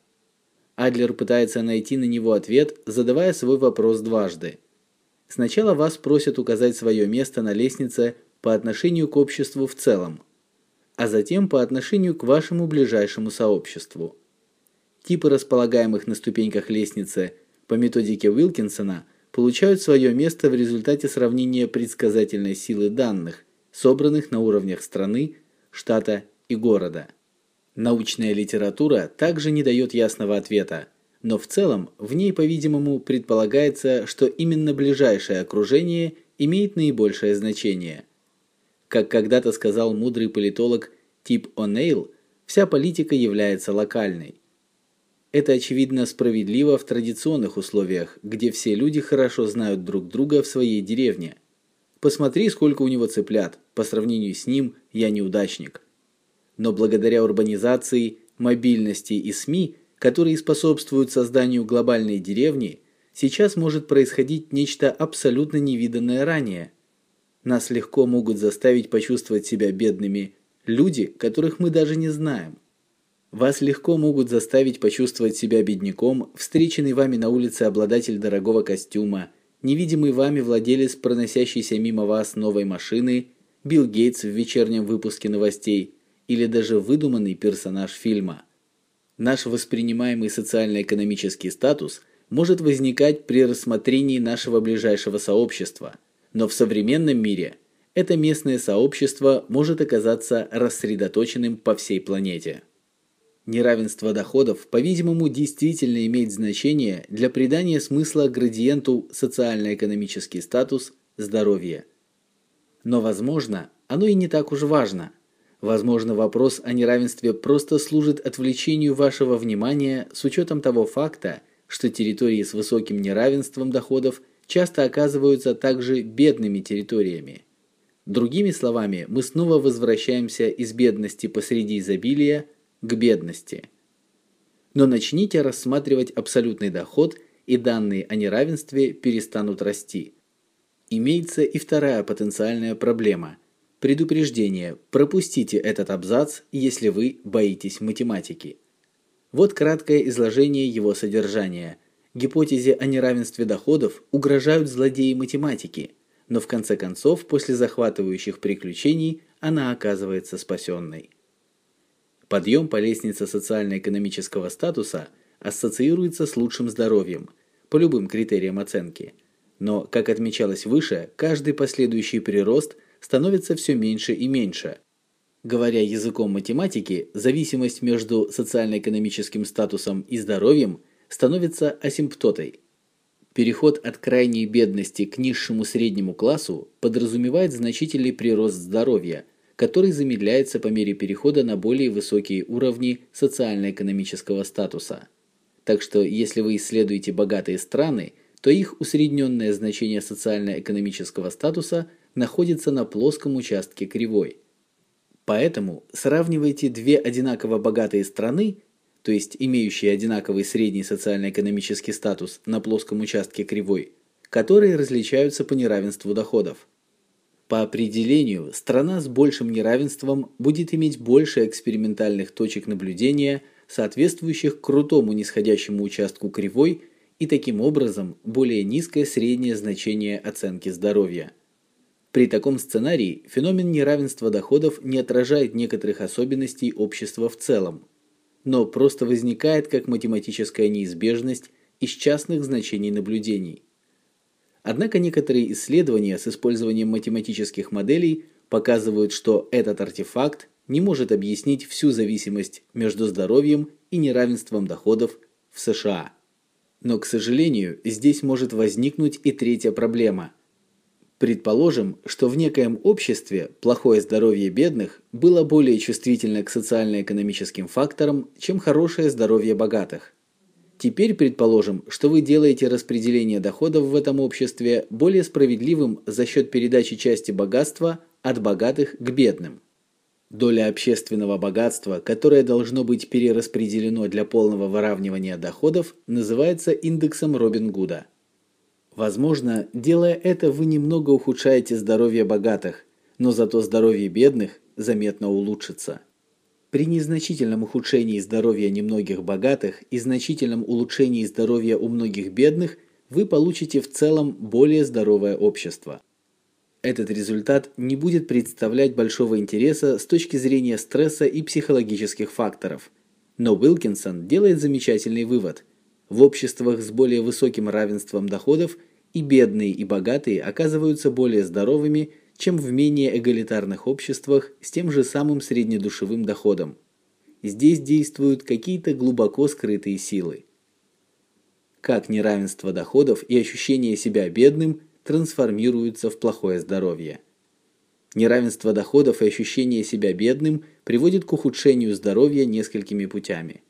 [SPEAKER 1] Адлер пытается найти на него ответ, задавая свой вопрос дважды – Сначала вас просят указать свое место на лестнице по отношению к обществу в целом, а затем по отношению к вашему ближайшему сообществу. Типы располагаемых на ступеньках лестницы по методике Уилкинсона получают свое место в результате сравнения предсказательной силы данных, собранных на уровнях страны, штата и города. Научная литература также не дает ясного ответа – но в целом в ней, по-видимому, предполагается, что именно ближайшее окружение имеет наибольшее значение. Как когда-то сказал мудрый политолог Тип О'Нейл, вся политика является локальной. Это очевидно справедливо в традиционных условиях, где все люди хорошо знают друг друга в своей деревне. Посмотри, сколько у него цыплят. По сравнению с ним я неудачник. Но благодаря урбанизации, мобильности и СМИ которые способствуют созданию глобальной деревни, сейчас может происходить нечто абсолютно невиданное ранее. Нас легко могут заставить почувствовать себя бедными люди, которых мы даже не знаем. Вас легко могут заставить почувствовать себя бедняком, встреченный вами на улице обладатель дорогого костюма, невидимый вами владелец проносящейся мимо вас новой машины, Билл Гейтс в вечернем выпуске новостей или даже выдуманный персонаж фильма. Наш воспринимаемый социально-экономический статус может возникать при рассмотрении нашего ближайшего сообщества, но в современном мире это местное сообщество может оказаться рассредоточенным по всей планете. Неравенство доходов, по-видимому, действительно имеет значение для придания смысла градиенту социально-экономический статус, здоровье. Но, возможно, оно и не так уж важно. Возможно, вопрос о неравенстве просто служит отвлечению вашего внимания с учетом того факта, что территории с высоким неравенством доходов часто оказываются также бедными территориями. Другими словами, мы снова возвращаемся из бедности посреди изобилия – к бедности. Но начните рассматривать абсолютный доход, и данные о неравенстве перестанут расти. Имеется и вторая потенциальная проблема. Предупреждение: пропустите этот абзац, если вы боитесь математики. Вот краткое изложение его содержания. Гипотезе о неравенстве доходов угрожают злодеи математики, но в конце концов, после захватывающих приключений, она оказывается спасенной. Подъем по лестнице социально-экономического статуса ассоциируется с лучшим здоровьем по любым критериям оценки. Но, как отмечалось выше, каждый последующий прирост становится все меньше и меньше. Говоря языком математики, зависимость между социально-экономическим статусом и здоровьем становится асимптотой. Переход от крайней бедности к низшему среднему классу подразумевает значительный прирост здоровья – который замедляется по мере перехода на более высокие уровни социально-экономического статуса. Так что если вы исследуете богатые страны, то их усредненное значение социально-экономического статуса находится на плоском участке кривой. Поэтому сравнивайте две одинаково богатые страны, то есть имеющие одинаковый средний социально-экономический статус на плоском участке кривой, которые различаются по неравенству доходов. По определению, страна с большим неравенством будет иметь больше экспериментальных точек наблюдения, соответствующих крутому нисходящему участку кривой и таким образом более низкое среднее значение оценки здоровья. При таком сценарии феномен неравенства доходов не отражает некоторых особенностей общества в целом, но просто возникает как математическая неизбежность из частных значений наблюдений. Однако некоторые исследования с использованием математических моделей показывают, что этот артефакт не может объяснить всю зависимость между здоровьем и неравенством доходов в США. Но, к сожалению, здесь может возникнуть и третья проблема. Предположим, что в некоем обществе плохое здоровье бедных было более чувствительно к социально-экономическим факторам, чем хорошее здоровье богатых. Теперь предположим, что вы делаете распределение доходов в этом обществе более справедливым за счет передачи части богатства от богатых к бедным. Доля общественного богатства, которое должно быть перераспределено для полного выравнивания доходов, называется индексом Робин-Гуда. Возможно, делая это, вы немного ухудшаете здоровье богатых, но зато здоровье бедных заметно улучшится. При незначительном ухудшении здоровья немногих богатых и значительном улучшении здоровья у многих бедных вы получите в целом более здоровое общество. Этот результат не будет представлять большого интереса с точки зрения стресса и психологических факторов. Но Уилкинсон делает замечательный вывод. В обществах с более высоким равенством доходов и бедные, и богатые оказываются более здоровыми чем в менее эгалитарных обществах с тем же самым среднедушевым доходом. Здесь действуют какие-то глубоко скрытые силы. Как неравенство доходов и ощущение себя бедным трансформируются в плохое здоровье. Неравенство доходов и ощущение себя бедным приводит к ухудшению здоровья несколькими путями.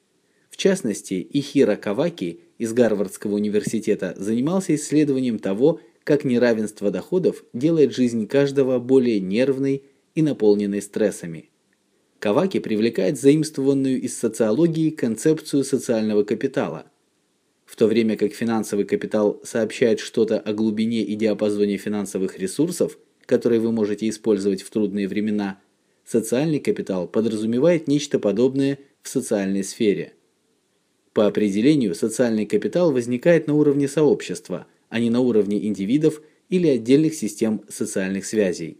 [SPEAKER 1] В частности, Ихира Каваки из Гарвардского университета занимался исследованием того, как неравенство доходов делает жизнь каждого более нервной и наполненной стрессами. Каваки привлекает заимствованную из социологии концепцию социального капитала. В то время как финансовый капитал сообщает что-то о глубине и диапазоне финансовых ресурсов, которые вы можете использовать в трудные времена, социальный капитал подразумевает нечто подобное в социальной сфере. По определению, социальный капитал возникает на уровне сообщества – а не на уровне индивидов или отдельных систем социальных связей.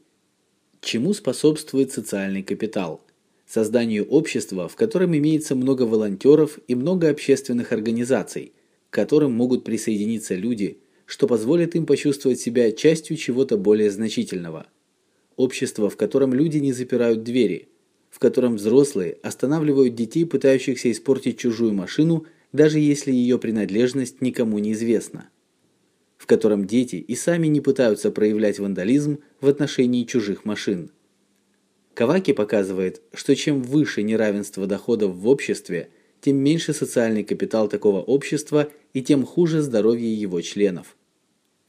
[SPEAKER 1] Чему способствует социальный капитал? Созданию общества, в котором имеется много волонтеров и много общественных организаций, к которым могут присоединиться люди, что позволит им почувствовать себя частью чего-то более значительного. Общество, в котором люди не запирают двери, в котором взрослые останавливают детей, пытающихся испортить чужую машину, даже если ее принадлежность никому не известна. В котором дети и сами не пытаются проявлять вандализм в отношении чужих машин. Каваки показывает, что чем выше неравенство доходов в обществе, тем меньше социальный капитал такого общества и тем хуже здоровье его членов.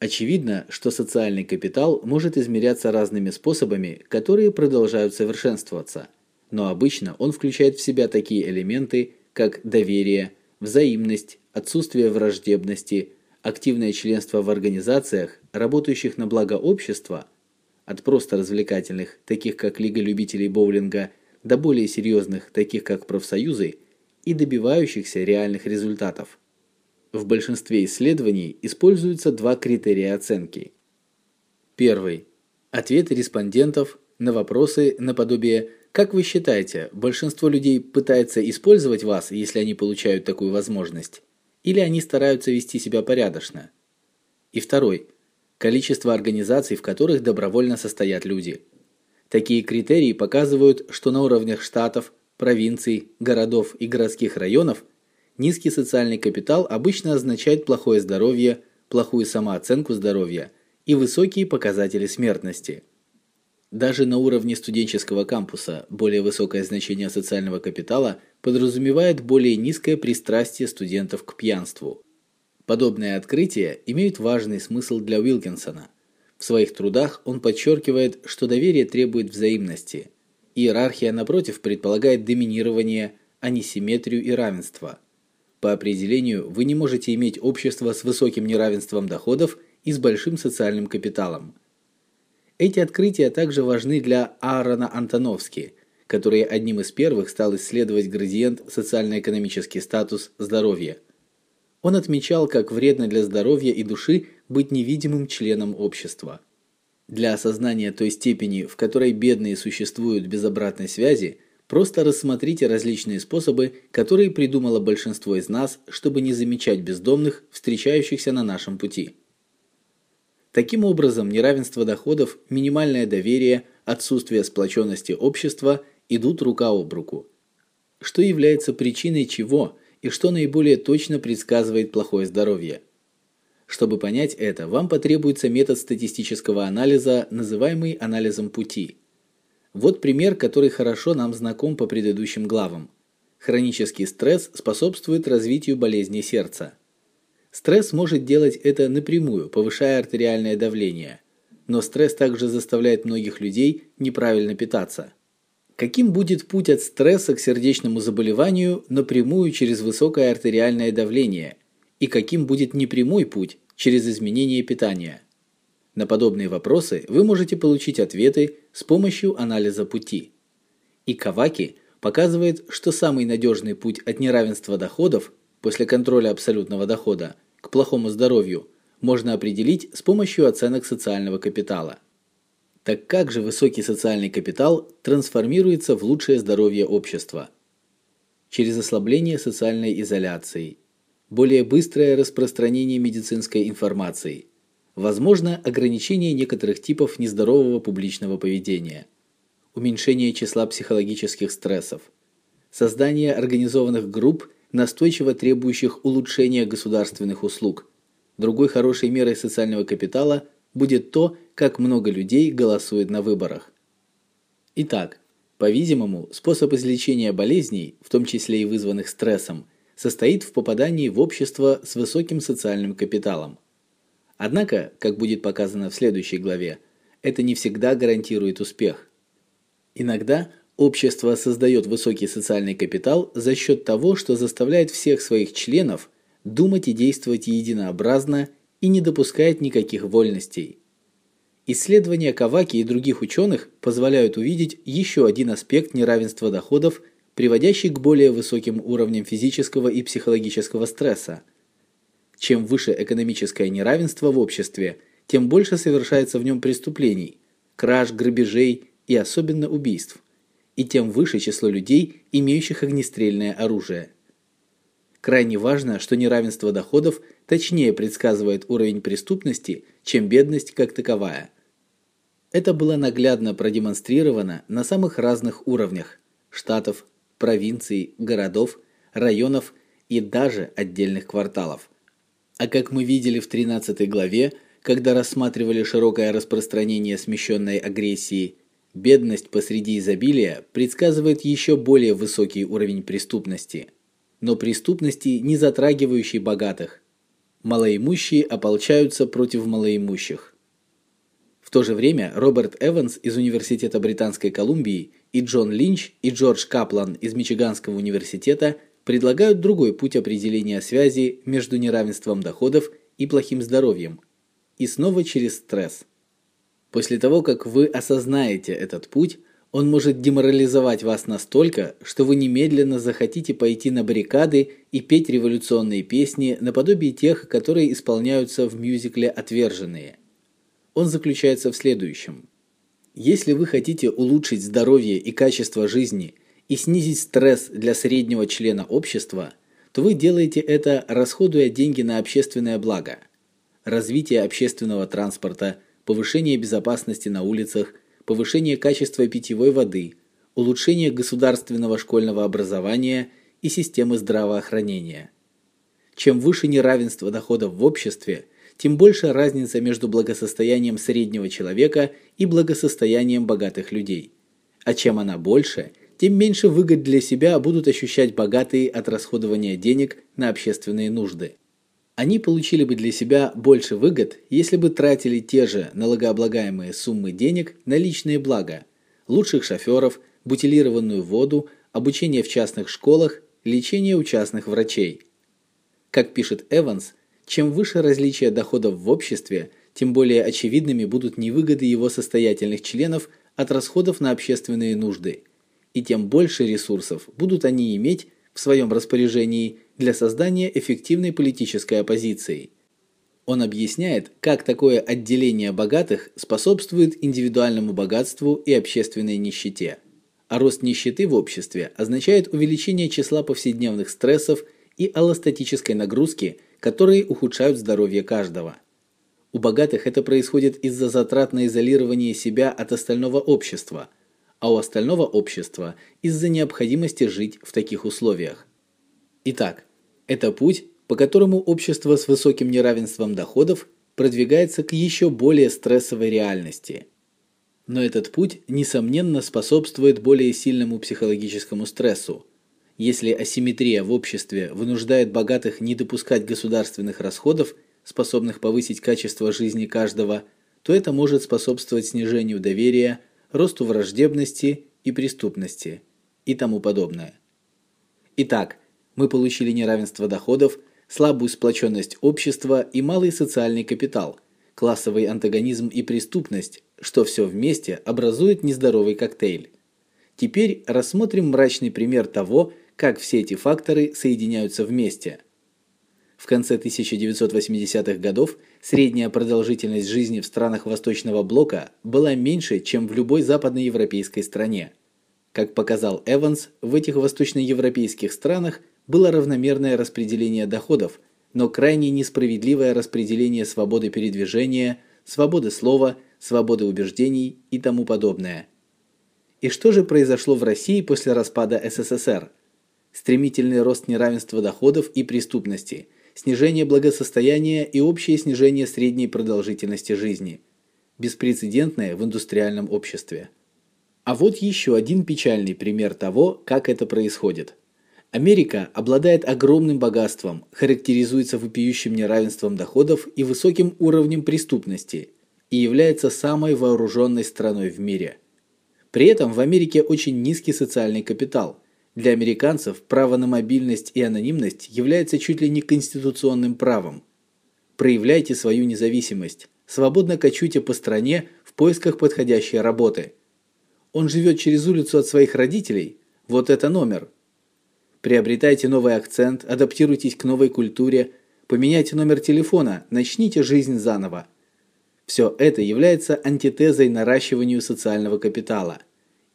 [SPEAKER 1] Очевидно, что социальный капитал может измеряться разными способами, которые продолжают совершенствоваться – но обычно он включает в себя такие элементы, как доверие, взаимность, отсутствие враждебности, активное членство в организациях, работающих на благо общества, от просто развлекательных, таких как Лига любителей боулинга, до более серьезных, таких как профсоюзы, и добивающихся реальных результатов. В большинстве исследований используются два критерия оценки. Первый ответы респондентов на вопросы наподобие как вы считаете, большинство людей пытается использовать вас, если они получают такую возможность, или они стараются вести себя порядочно? И второй количество организаций, в которых добровольно состоят люди. Такие критерии показывают, что на уровнях штатов, провинций, городов и городских районов низкий социальный капитал обычно означает плохое здоровье, плохую самооценку здоровья и высокие показатели смертности. Даже на уровне студенческого кампуса более высокое значение социального капитала подразумевает более низкое пристрастие студентов к пьянству. Подобные открытия имеют важный смысл для Уилкинсона. В своих трудах он подчеркивает, что доверие требует взаимности. Иерархия напротив предполагает доминирование, а не симметрию и равенство. По определению, вы не можете иметь общество с высоким неравенством доходов и с большим социальным капиталом. Эти открытия также важны для Аарона Антоновски, который одним из первых стал исследовать градиент социально-экономический статус здоровья. Он отмечал, как вредно для здоровья и души быть невидимым членом общества. Для осознания той степени, в которой бедные существуют без обратной связи, просто рассмотрите различные способы, которые придумало большинство из нас, чтобы не замечать бездомных, встречающихся на нашем пути. Таким образом, неравенство доходов, минимальное доверие, отсутствие сплоченности общества идут рука об руку. Что является причиной чего и что наиболее точно предсказывает плохое здоровье? Чтобы понять это, вам потребуется метод статистического анализа, называемый анализом пути. Вот пример, который хорошо нам знаком по предыдущим главам. Хронический стресс способствует развитию болезни сердца. Стресс может делать это напрямую, повышая артериальное давление. Но стресс также заставляет многих людей неправильно питаться. Каким будет путь от стресса к сердечному заболеванию напрямую через высокое артериальное давление? И каким будет непрямой путь через изменение питания? На подобные вопросы вы можете получить ответы с помощью анализа пути. И Каваки показывает, что самый надежный путь от неравенства доходов после контроля абсолютного дохода к плохому здоровью можно определить с помощью оценок социального капитала. Так как же высокий социальный капитал трансформируется в лучшее здоровье общества? Через ослабление социальной изоляции, более быстрое распространение медицинской информации, возможно ограничение некоторых типов нездорового публичного поведения, уменьшение числа психологических стрессов, создание организованных групп настойчиво требующих улучшения государственных услуг. Другой хорошей мерой социального капитала будет то, как много людей голосует на выборах. Итак, по-видимому, способ излечения болезней, в том числе и вызванных стрессом, состоит в попадании в общество с высоким социальным капиталом. Однако, как будет показано в следующей главе, это не всегда гарантирует успех. Иногда Общество создает высокий социальный капитал за счет того, что заставляет всех своих членов думать и действовать единообразно и не допускает никаких вольностей. Исследования Каваки и других ученых позволяют увидеть еще один аспект неравенства доходов, приводящий к более высоким уровням физического и психологического стресса. Чем выше экономическое неравенство в обществе, тем больше совершается в нем преступлений, краж, грабежей и особенно убийств. И тем выше число людей, имеющих огнестрельное оружие. Крайне важно, что неравенство доходов точнее предсказывает уровень преступности, чем бедность как таковая. Это было наглядно продемонстрировано на самых разных уровнях штатов, провинций, городов, районов и даже отдельных кварталов. А как мы видели в 13 главе, когда рассматривали широкое распространение смещенной агрессии, бедность посреди изобилия предсказывает еще более высокий уровень преступности – но преступности, не затрагивающей богатых. Малоимущие ополчаются против малоимущих. В то же время Роберт Эванс из Университета Британской Колумбии и Джон Линч и Джордж Каплан из Мичиганского университета предлагают другой путь определения связи между неравенством доходов и плохим здоровьем. И снова через стресс. После того, как вы осознаете этот путь, он может деморализовать вас настолько, что вы немедленно захотите пойти на баррикады и петь революционные песни наподобие тех, которые исполняются в мюзикле Отверженные. Он заключается в следующем: если вы хотите улучшить здоровье и качество жизни и снизить стресс для среднего члена общества, то вы делаете это, расходуя деньги на общественное благо. Развитие общественного транспорта, повышение безопасности на улицах, повышение качества питьевой воды, улучшение государственного школьного образования и системы здравоохранения. Чем выше неравенство доходов в обществе, тем больше разница между благосостоянием среднего человека и благосостоянием богатых людей. А чем она больше, тем меньше выгод для себя будут ощущать богатые от расходования денег на общественные нужды. Они получили бы для себя больше выгод, если бы тратили те же налогооблагаемые суммы денег на личные блага: лучших шофёров, бутилированную воду, обучение в частных школах, лечение у частных врачей. Как пишет Эванс, чем выше различия доходов в обществе, тем более очевидными будут невыгоды его состоятельных членов от расходов на общественные нужды, и тем больше ресурсов будут они иметь в своем распоряжении для создания эффективной политической оппозиции. Он объясняет, как такое отделение богатых способствует индивидуальному богатству и общественной нищете. А рост нищеты в обществе означает увеличение числа повседневных стрессов и аллостатической нагрузки, которые ухудшают здоровье каждого. У богатых это происходит из-за затрат на изолирование себя от остального общества, а у остального общества из-за необходимости жить в таких условиях. Итак, это путь, по которому общество с высоким неравенством доходов продвигается к еще более стрессовой реальности. Но этот путь несомненно способствует более сильному психологическому стрессу. Если асимметрия в обществе вынуждает богатых не допускать государственных расходов, способных повысить качество жизни каждого, то это может способствовать снижению доверия, росту враждебности и преступности и тому подобное. Итак, мы получили неравенство доходов, слабую сплоченность общества и малый социальный капитал, классовый антагонизм и преступность, что все вместе образует нездоровый коктейль. Теперь рассмотрим мрачный пример того, как все эти факторы соединяются вместе. В конце 1980-х годов средняя продолжительность жизни в странах Восточного блока была меньше, чем в любой западноевропейской стране. Как показал Эванс, в этих восточноевропейских странах было равномерное распределение доходов, но крайне несправедливое распределение свободы передвижения, свободы слова, свободы убеждений и тому подобное. И что же произошло в России после распада СССР? Стремительный рост неравенства доходов и преступности, снижение благосостояния и общее снижение средней продолжительности жизни. Беспрецедентное в индустриальном обществе. А вот еще один печальный пример того, как это происходит. Америка обладает огромным богатством, характеризуется вопиющим неравенством доходов и высоким уровнем преступности и является самой вооруженной страной в мире. При этом в Америке очень низкий социальный капитал. Для американцев право на мобильность и анонимность является чуть ли не конституционным правом. Проявляйте свою независимость, свободно кочуйте по стране в поисках подходящей работы. Он живет через улицу от своих родителей. Вот это номер. Приобретайте новый акцент, адаптируйтесь к новой культуре, поменяйте номер телефона, начните жизнь заново. Все это является антитезой наращиванию социального капитала.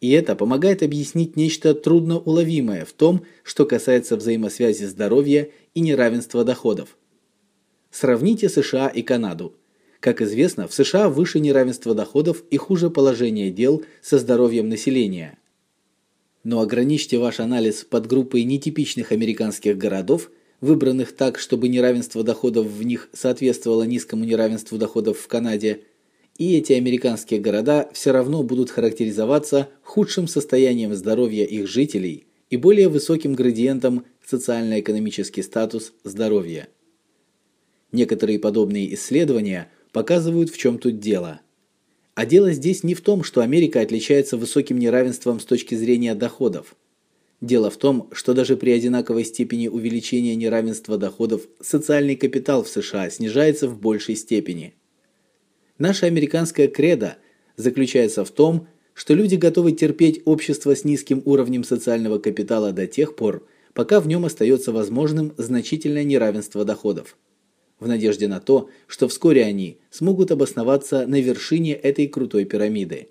[SPEAKER 1] И это помогает объяснить нечто трудноуловимое в том, что касается взаимосвязи здоровья и неравенства доходов. Сравните США и Канаду. Как известно, в США выше неравенство доходов и хуже положение дел со здоровьем населения. Но ограничьте ваш анализ под группой нетипичных американских городов, выбранных так, чтобы неравенство доходов в них соответствовало низкому неравенству доходов в Канаде, и эти американские города все равно будут характеризоваться худшим состоянием здоровья их жителей и более высоким градиентом социально-экономический статус здоровья. Некоторые подобные исследования показывают, в чем тут дело. А дело здесь не в том, что Америка отличается высоким неравенством с точки зрения доходов. Дело в том, что даже при одинаковой степени увеличения неравенства доходов социальный капитал в США снижается в большей степени. Наша американская кредо заключается в том, что люди готовы терпеть общество с низким уровнем социального капитала до тех пор, пока в нем остается возможным значительное неравенство доходов в надежде на то, что вскоре они смогут обосноваться на вершине этой крутой пирамиды.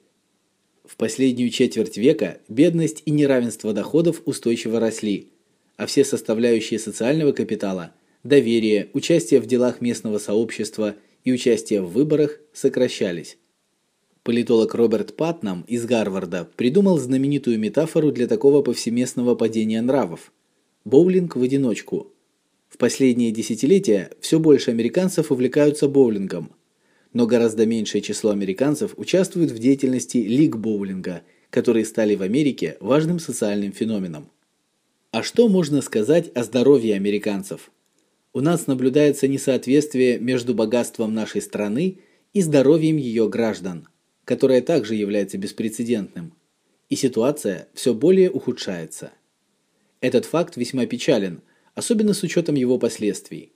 [SPEAKER 1] В последнюю четверть века бедность и неравенство доходов устойчиво росли, а все составляющие социального капитала доверие, участие в делах местного сообщества и участие в выборах сокращались. Политолог Роберт Патнам из Гарварда придумал знаменитую метафору для такого повсеместного падения нравов. Боулинг в одиночку – в последние десятилетия все больше американцев увлекаются боулингом, но гораздо меньшее число американцев участвует в деятельности лиг боулинга, которые стали в Америке важным социальным феноменом. А что можно сказать о здоровье американцев? У нас наблюдается несоответствие между богатством нашей страны и здоровьем ее граждан, которое также является беспрецедентным. И ситуация все более ухудшается. Этот факт весьма печален – особенно с учетом его последствий.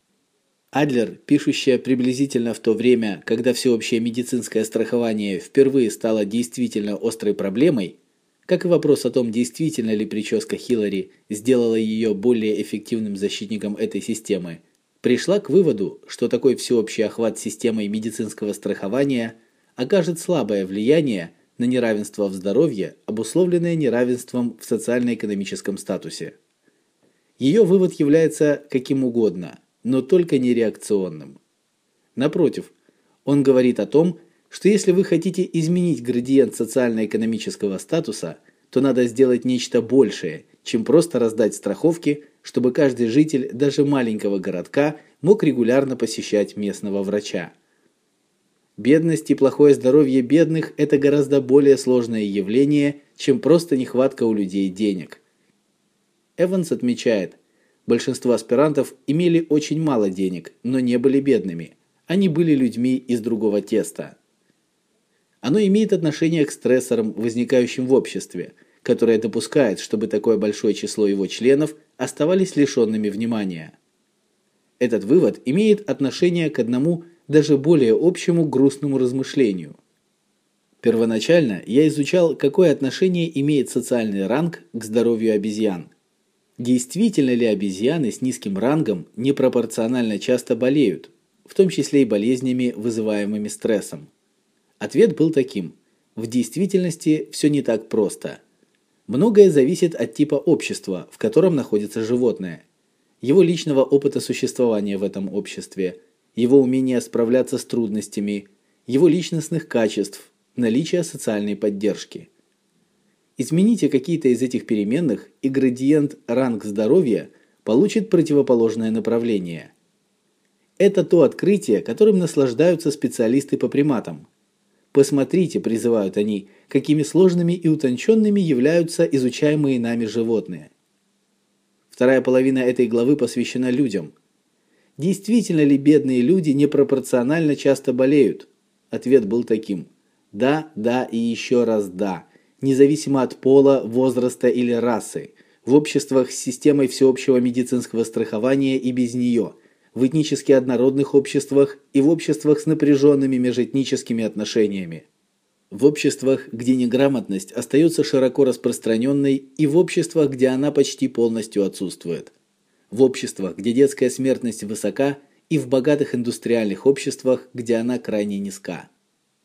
[SPEAKER 1] Адлер, пишущая приблизительно в то время, когда всеобщее медицинское страхование впервые стало действительно острой проблемой, как и вопрос о том, действительно ли прическа Хиллари сделала ее более эффективным защитником этой системы, пришла к выводу, что такой всеобщий охват системой медицинского страхования окажет слабое влияние на неравенство в здоровье, обусловленное неравенством в социально-экономическом статусе. Ее вывод является каким угодно, но только не реакционным. Напротив, он говорит о том, что если вы хотите изменить градиент социально-экономического статуса, то надо сделать нечто большее, чем просто раздать страховки, чтобы каждый житель даже маленького городка мог регулярно посещать местного врача. Бедность и плохое здоровье бедных это гораздо более сложное явление, чем просто нехватка у людей денег. Эванс отмечает, большинство аспирантов имели очень мало денег, но не были бедными. Они были людьми из другого теста. Оно имеет отношение к стрессорам, возникающим в обществе, которое допускает, чтобы такое большое число его членов оставались лишенными внимания. Этот вывод имеет отношение к одному даже более общему грустному размышлению. Первоначально я изучал, какое отношение имеет социальный ранг к здоровью обезьян – Действительно ли обезьяны с низким рангом непропорционально часто болеют, в том числе и болезнями, вызываемыми стрессом? Ответ был таким: в действительности все не так просто. Многое зависит от типа общества, в котором находится животное, его личного опыта существования в этом обществе, его умения справляться с трудностями, его личностных качеств, наличия социальной поддержки. Измените какие-то из этих переменных, и градиент ранг здоровья получит противоположное направление. Это то открытие, которым наслаждаются специалисты по приматам. Посмотрите, призывают они, какими сложными и утонченными являются изучаемые нами животные. Вторая половина этой главы посвящена людям. Действительно ли бедные люди непропорционально часто болеют? Ответ был таким: да, да и еще раз да независимо от пола, возраста или расы, в обществах с системой всеобщего медицинского страхования и без нее, в этнически однородных обществах и в обществах с напряженными межэтническими отношениями. В обществах, где неграмотность остается широко распространенной, и в обществах, где она почти полностью отсутствует. В обществах, где детская смертность высока и в богатых индустриальных обществах, где она крайне низка.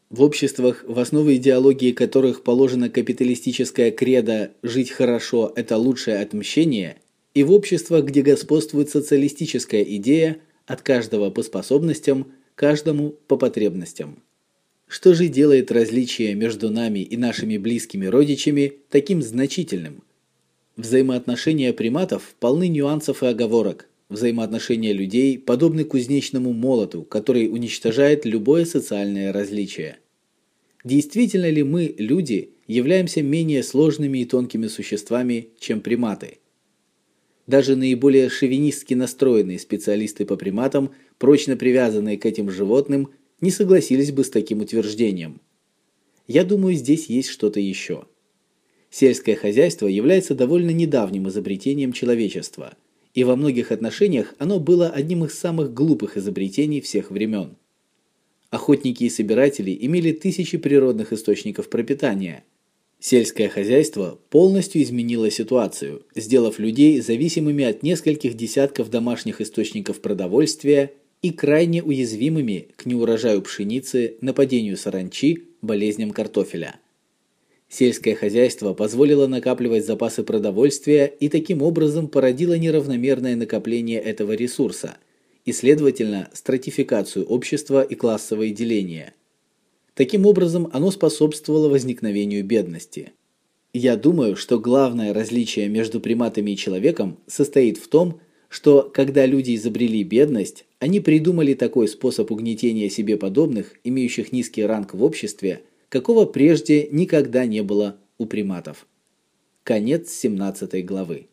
[SPEAKER 1] В обществах, в основе идеологии которых положено капиталистическое кредо «жить хорошо – это лучшее отмщение», и в обществах, где господствует социалистическая идея «от каждого по способностям, каждому по потребностям». Что же делает различие между нами и нашими близкими родичами таким значительным? Взаимоотношения приматов полны нюансов и оговорок. Взаимоотношения людей подобны кузнечному молоту, который уничтожает любое социальное различие. Действительно ли мы, люди, являемся менее сложными и тонкими существами, чем приматы? Даже наиболее шовинистски настроенные специалисты по приматам, прочно привязанные к этим животным, не согласились бы с таким утверждением. Я думаю, здесь есть что-то еще. Сельское хозяйство является довольно недавним изобретением человечества, и во многих отношениях оно было одним из самых глупых изобретений всех времен. Охотники и собиратели имели тысячи природных источников пропитания. Сельское хозяйство полностью изменило ситуацию, сделав людей зависимыми от нескольких десятков домашних источников продовольствия и крайне уязвимыми к неурожаю пшеницы, нападению саранчи, болезням картофеля. Сельское хозяйство позволило накапливать запасы продовольствия и таким образом породило неравномерное накопление этого ресурса – и, следовательно, стратификацию общества и классовое деление. Таким образом, оно способствовало возникновению бедности. Я думаю, что главное различие между приматами и человеком состоит в том, что когда люди изобрели бедность, они придумали такой способ угнетения себе подобных, имеющих низкий ранг в обществе, какого прежде никогда не было у приматов. Конец 17 главы.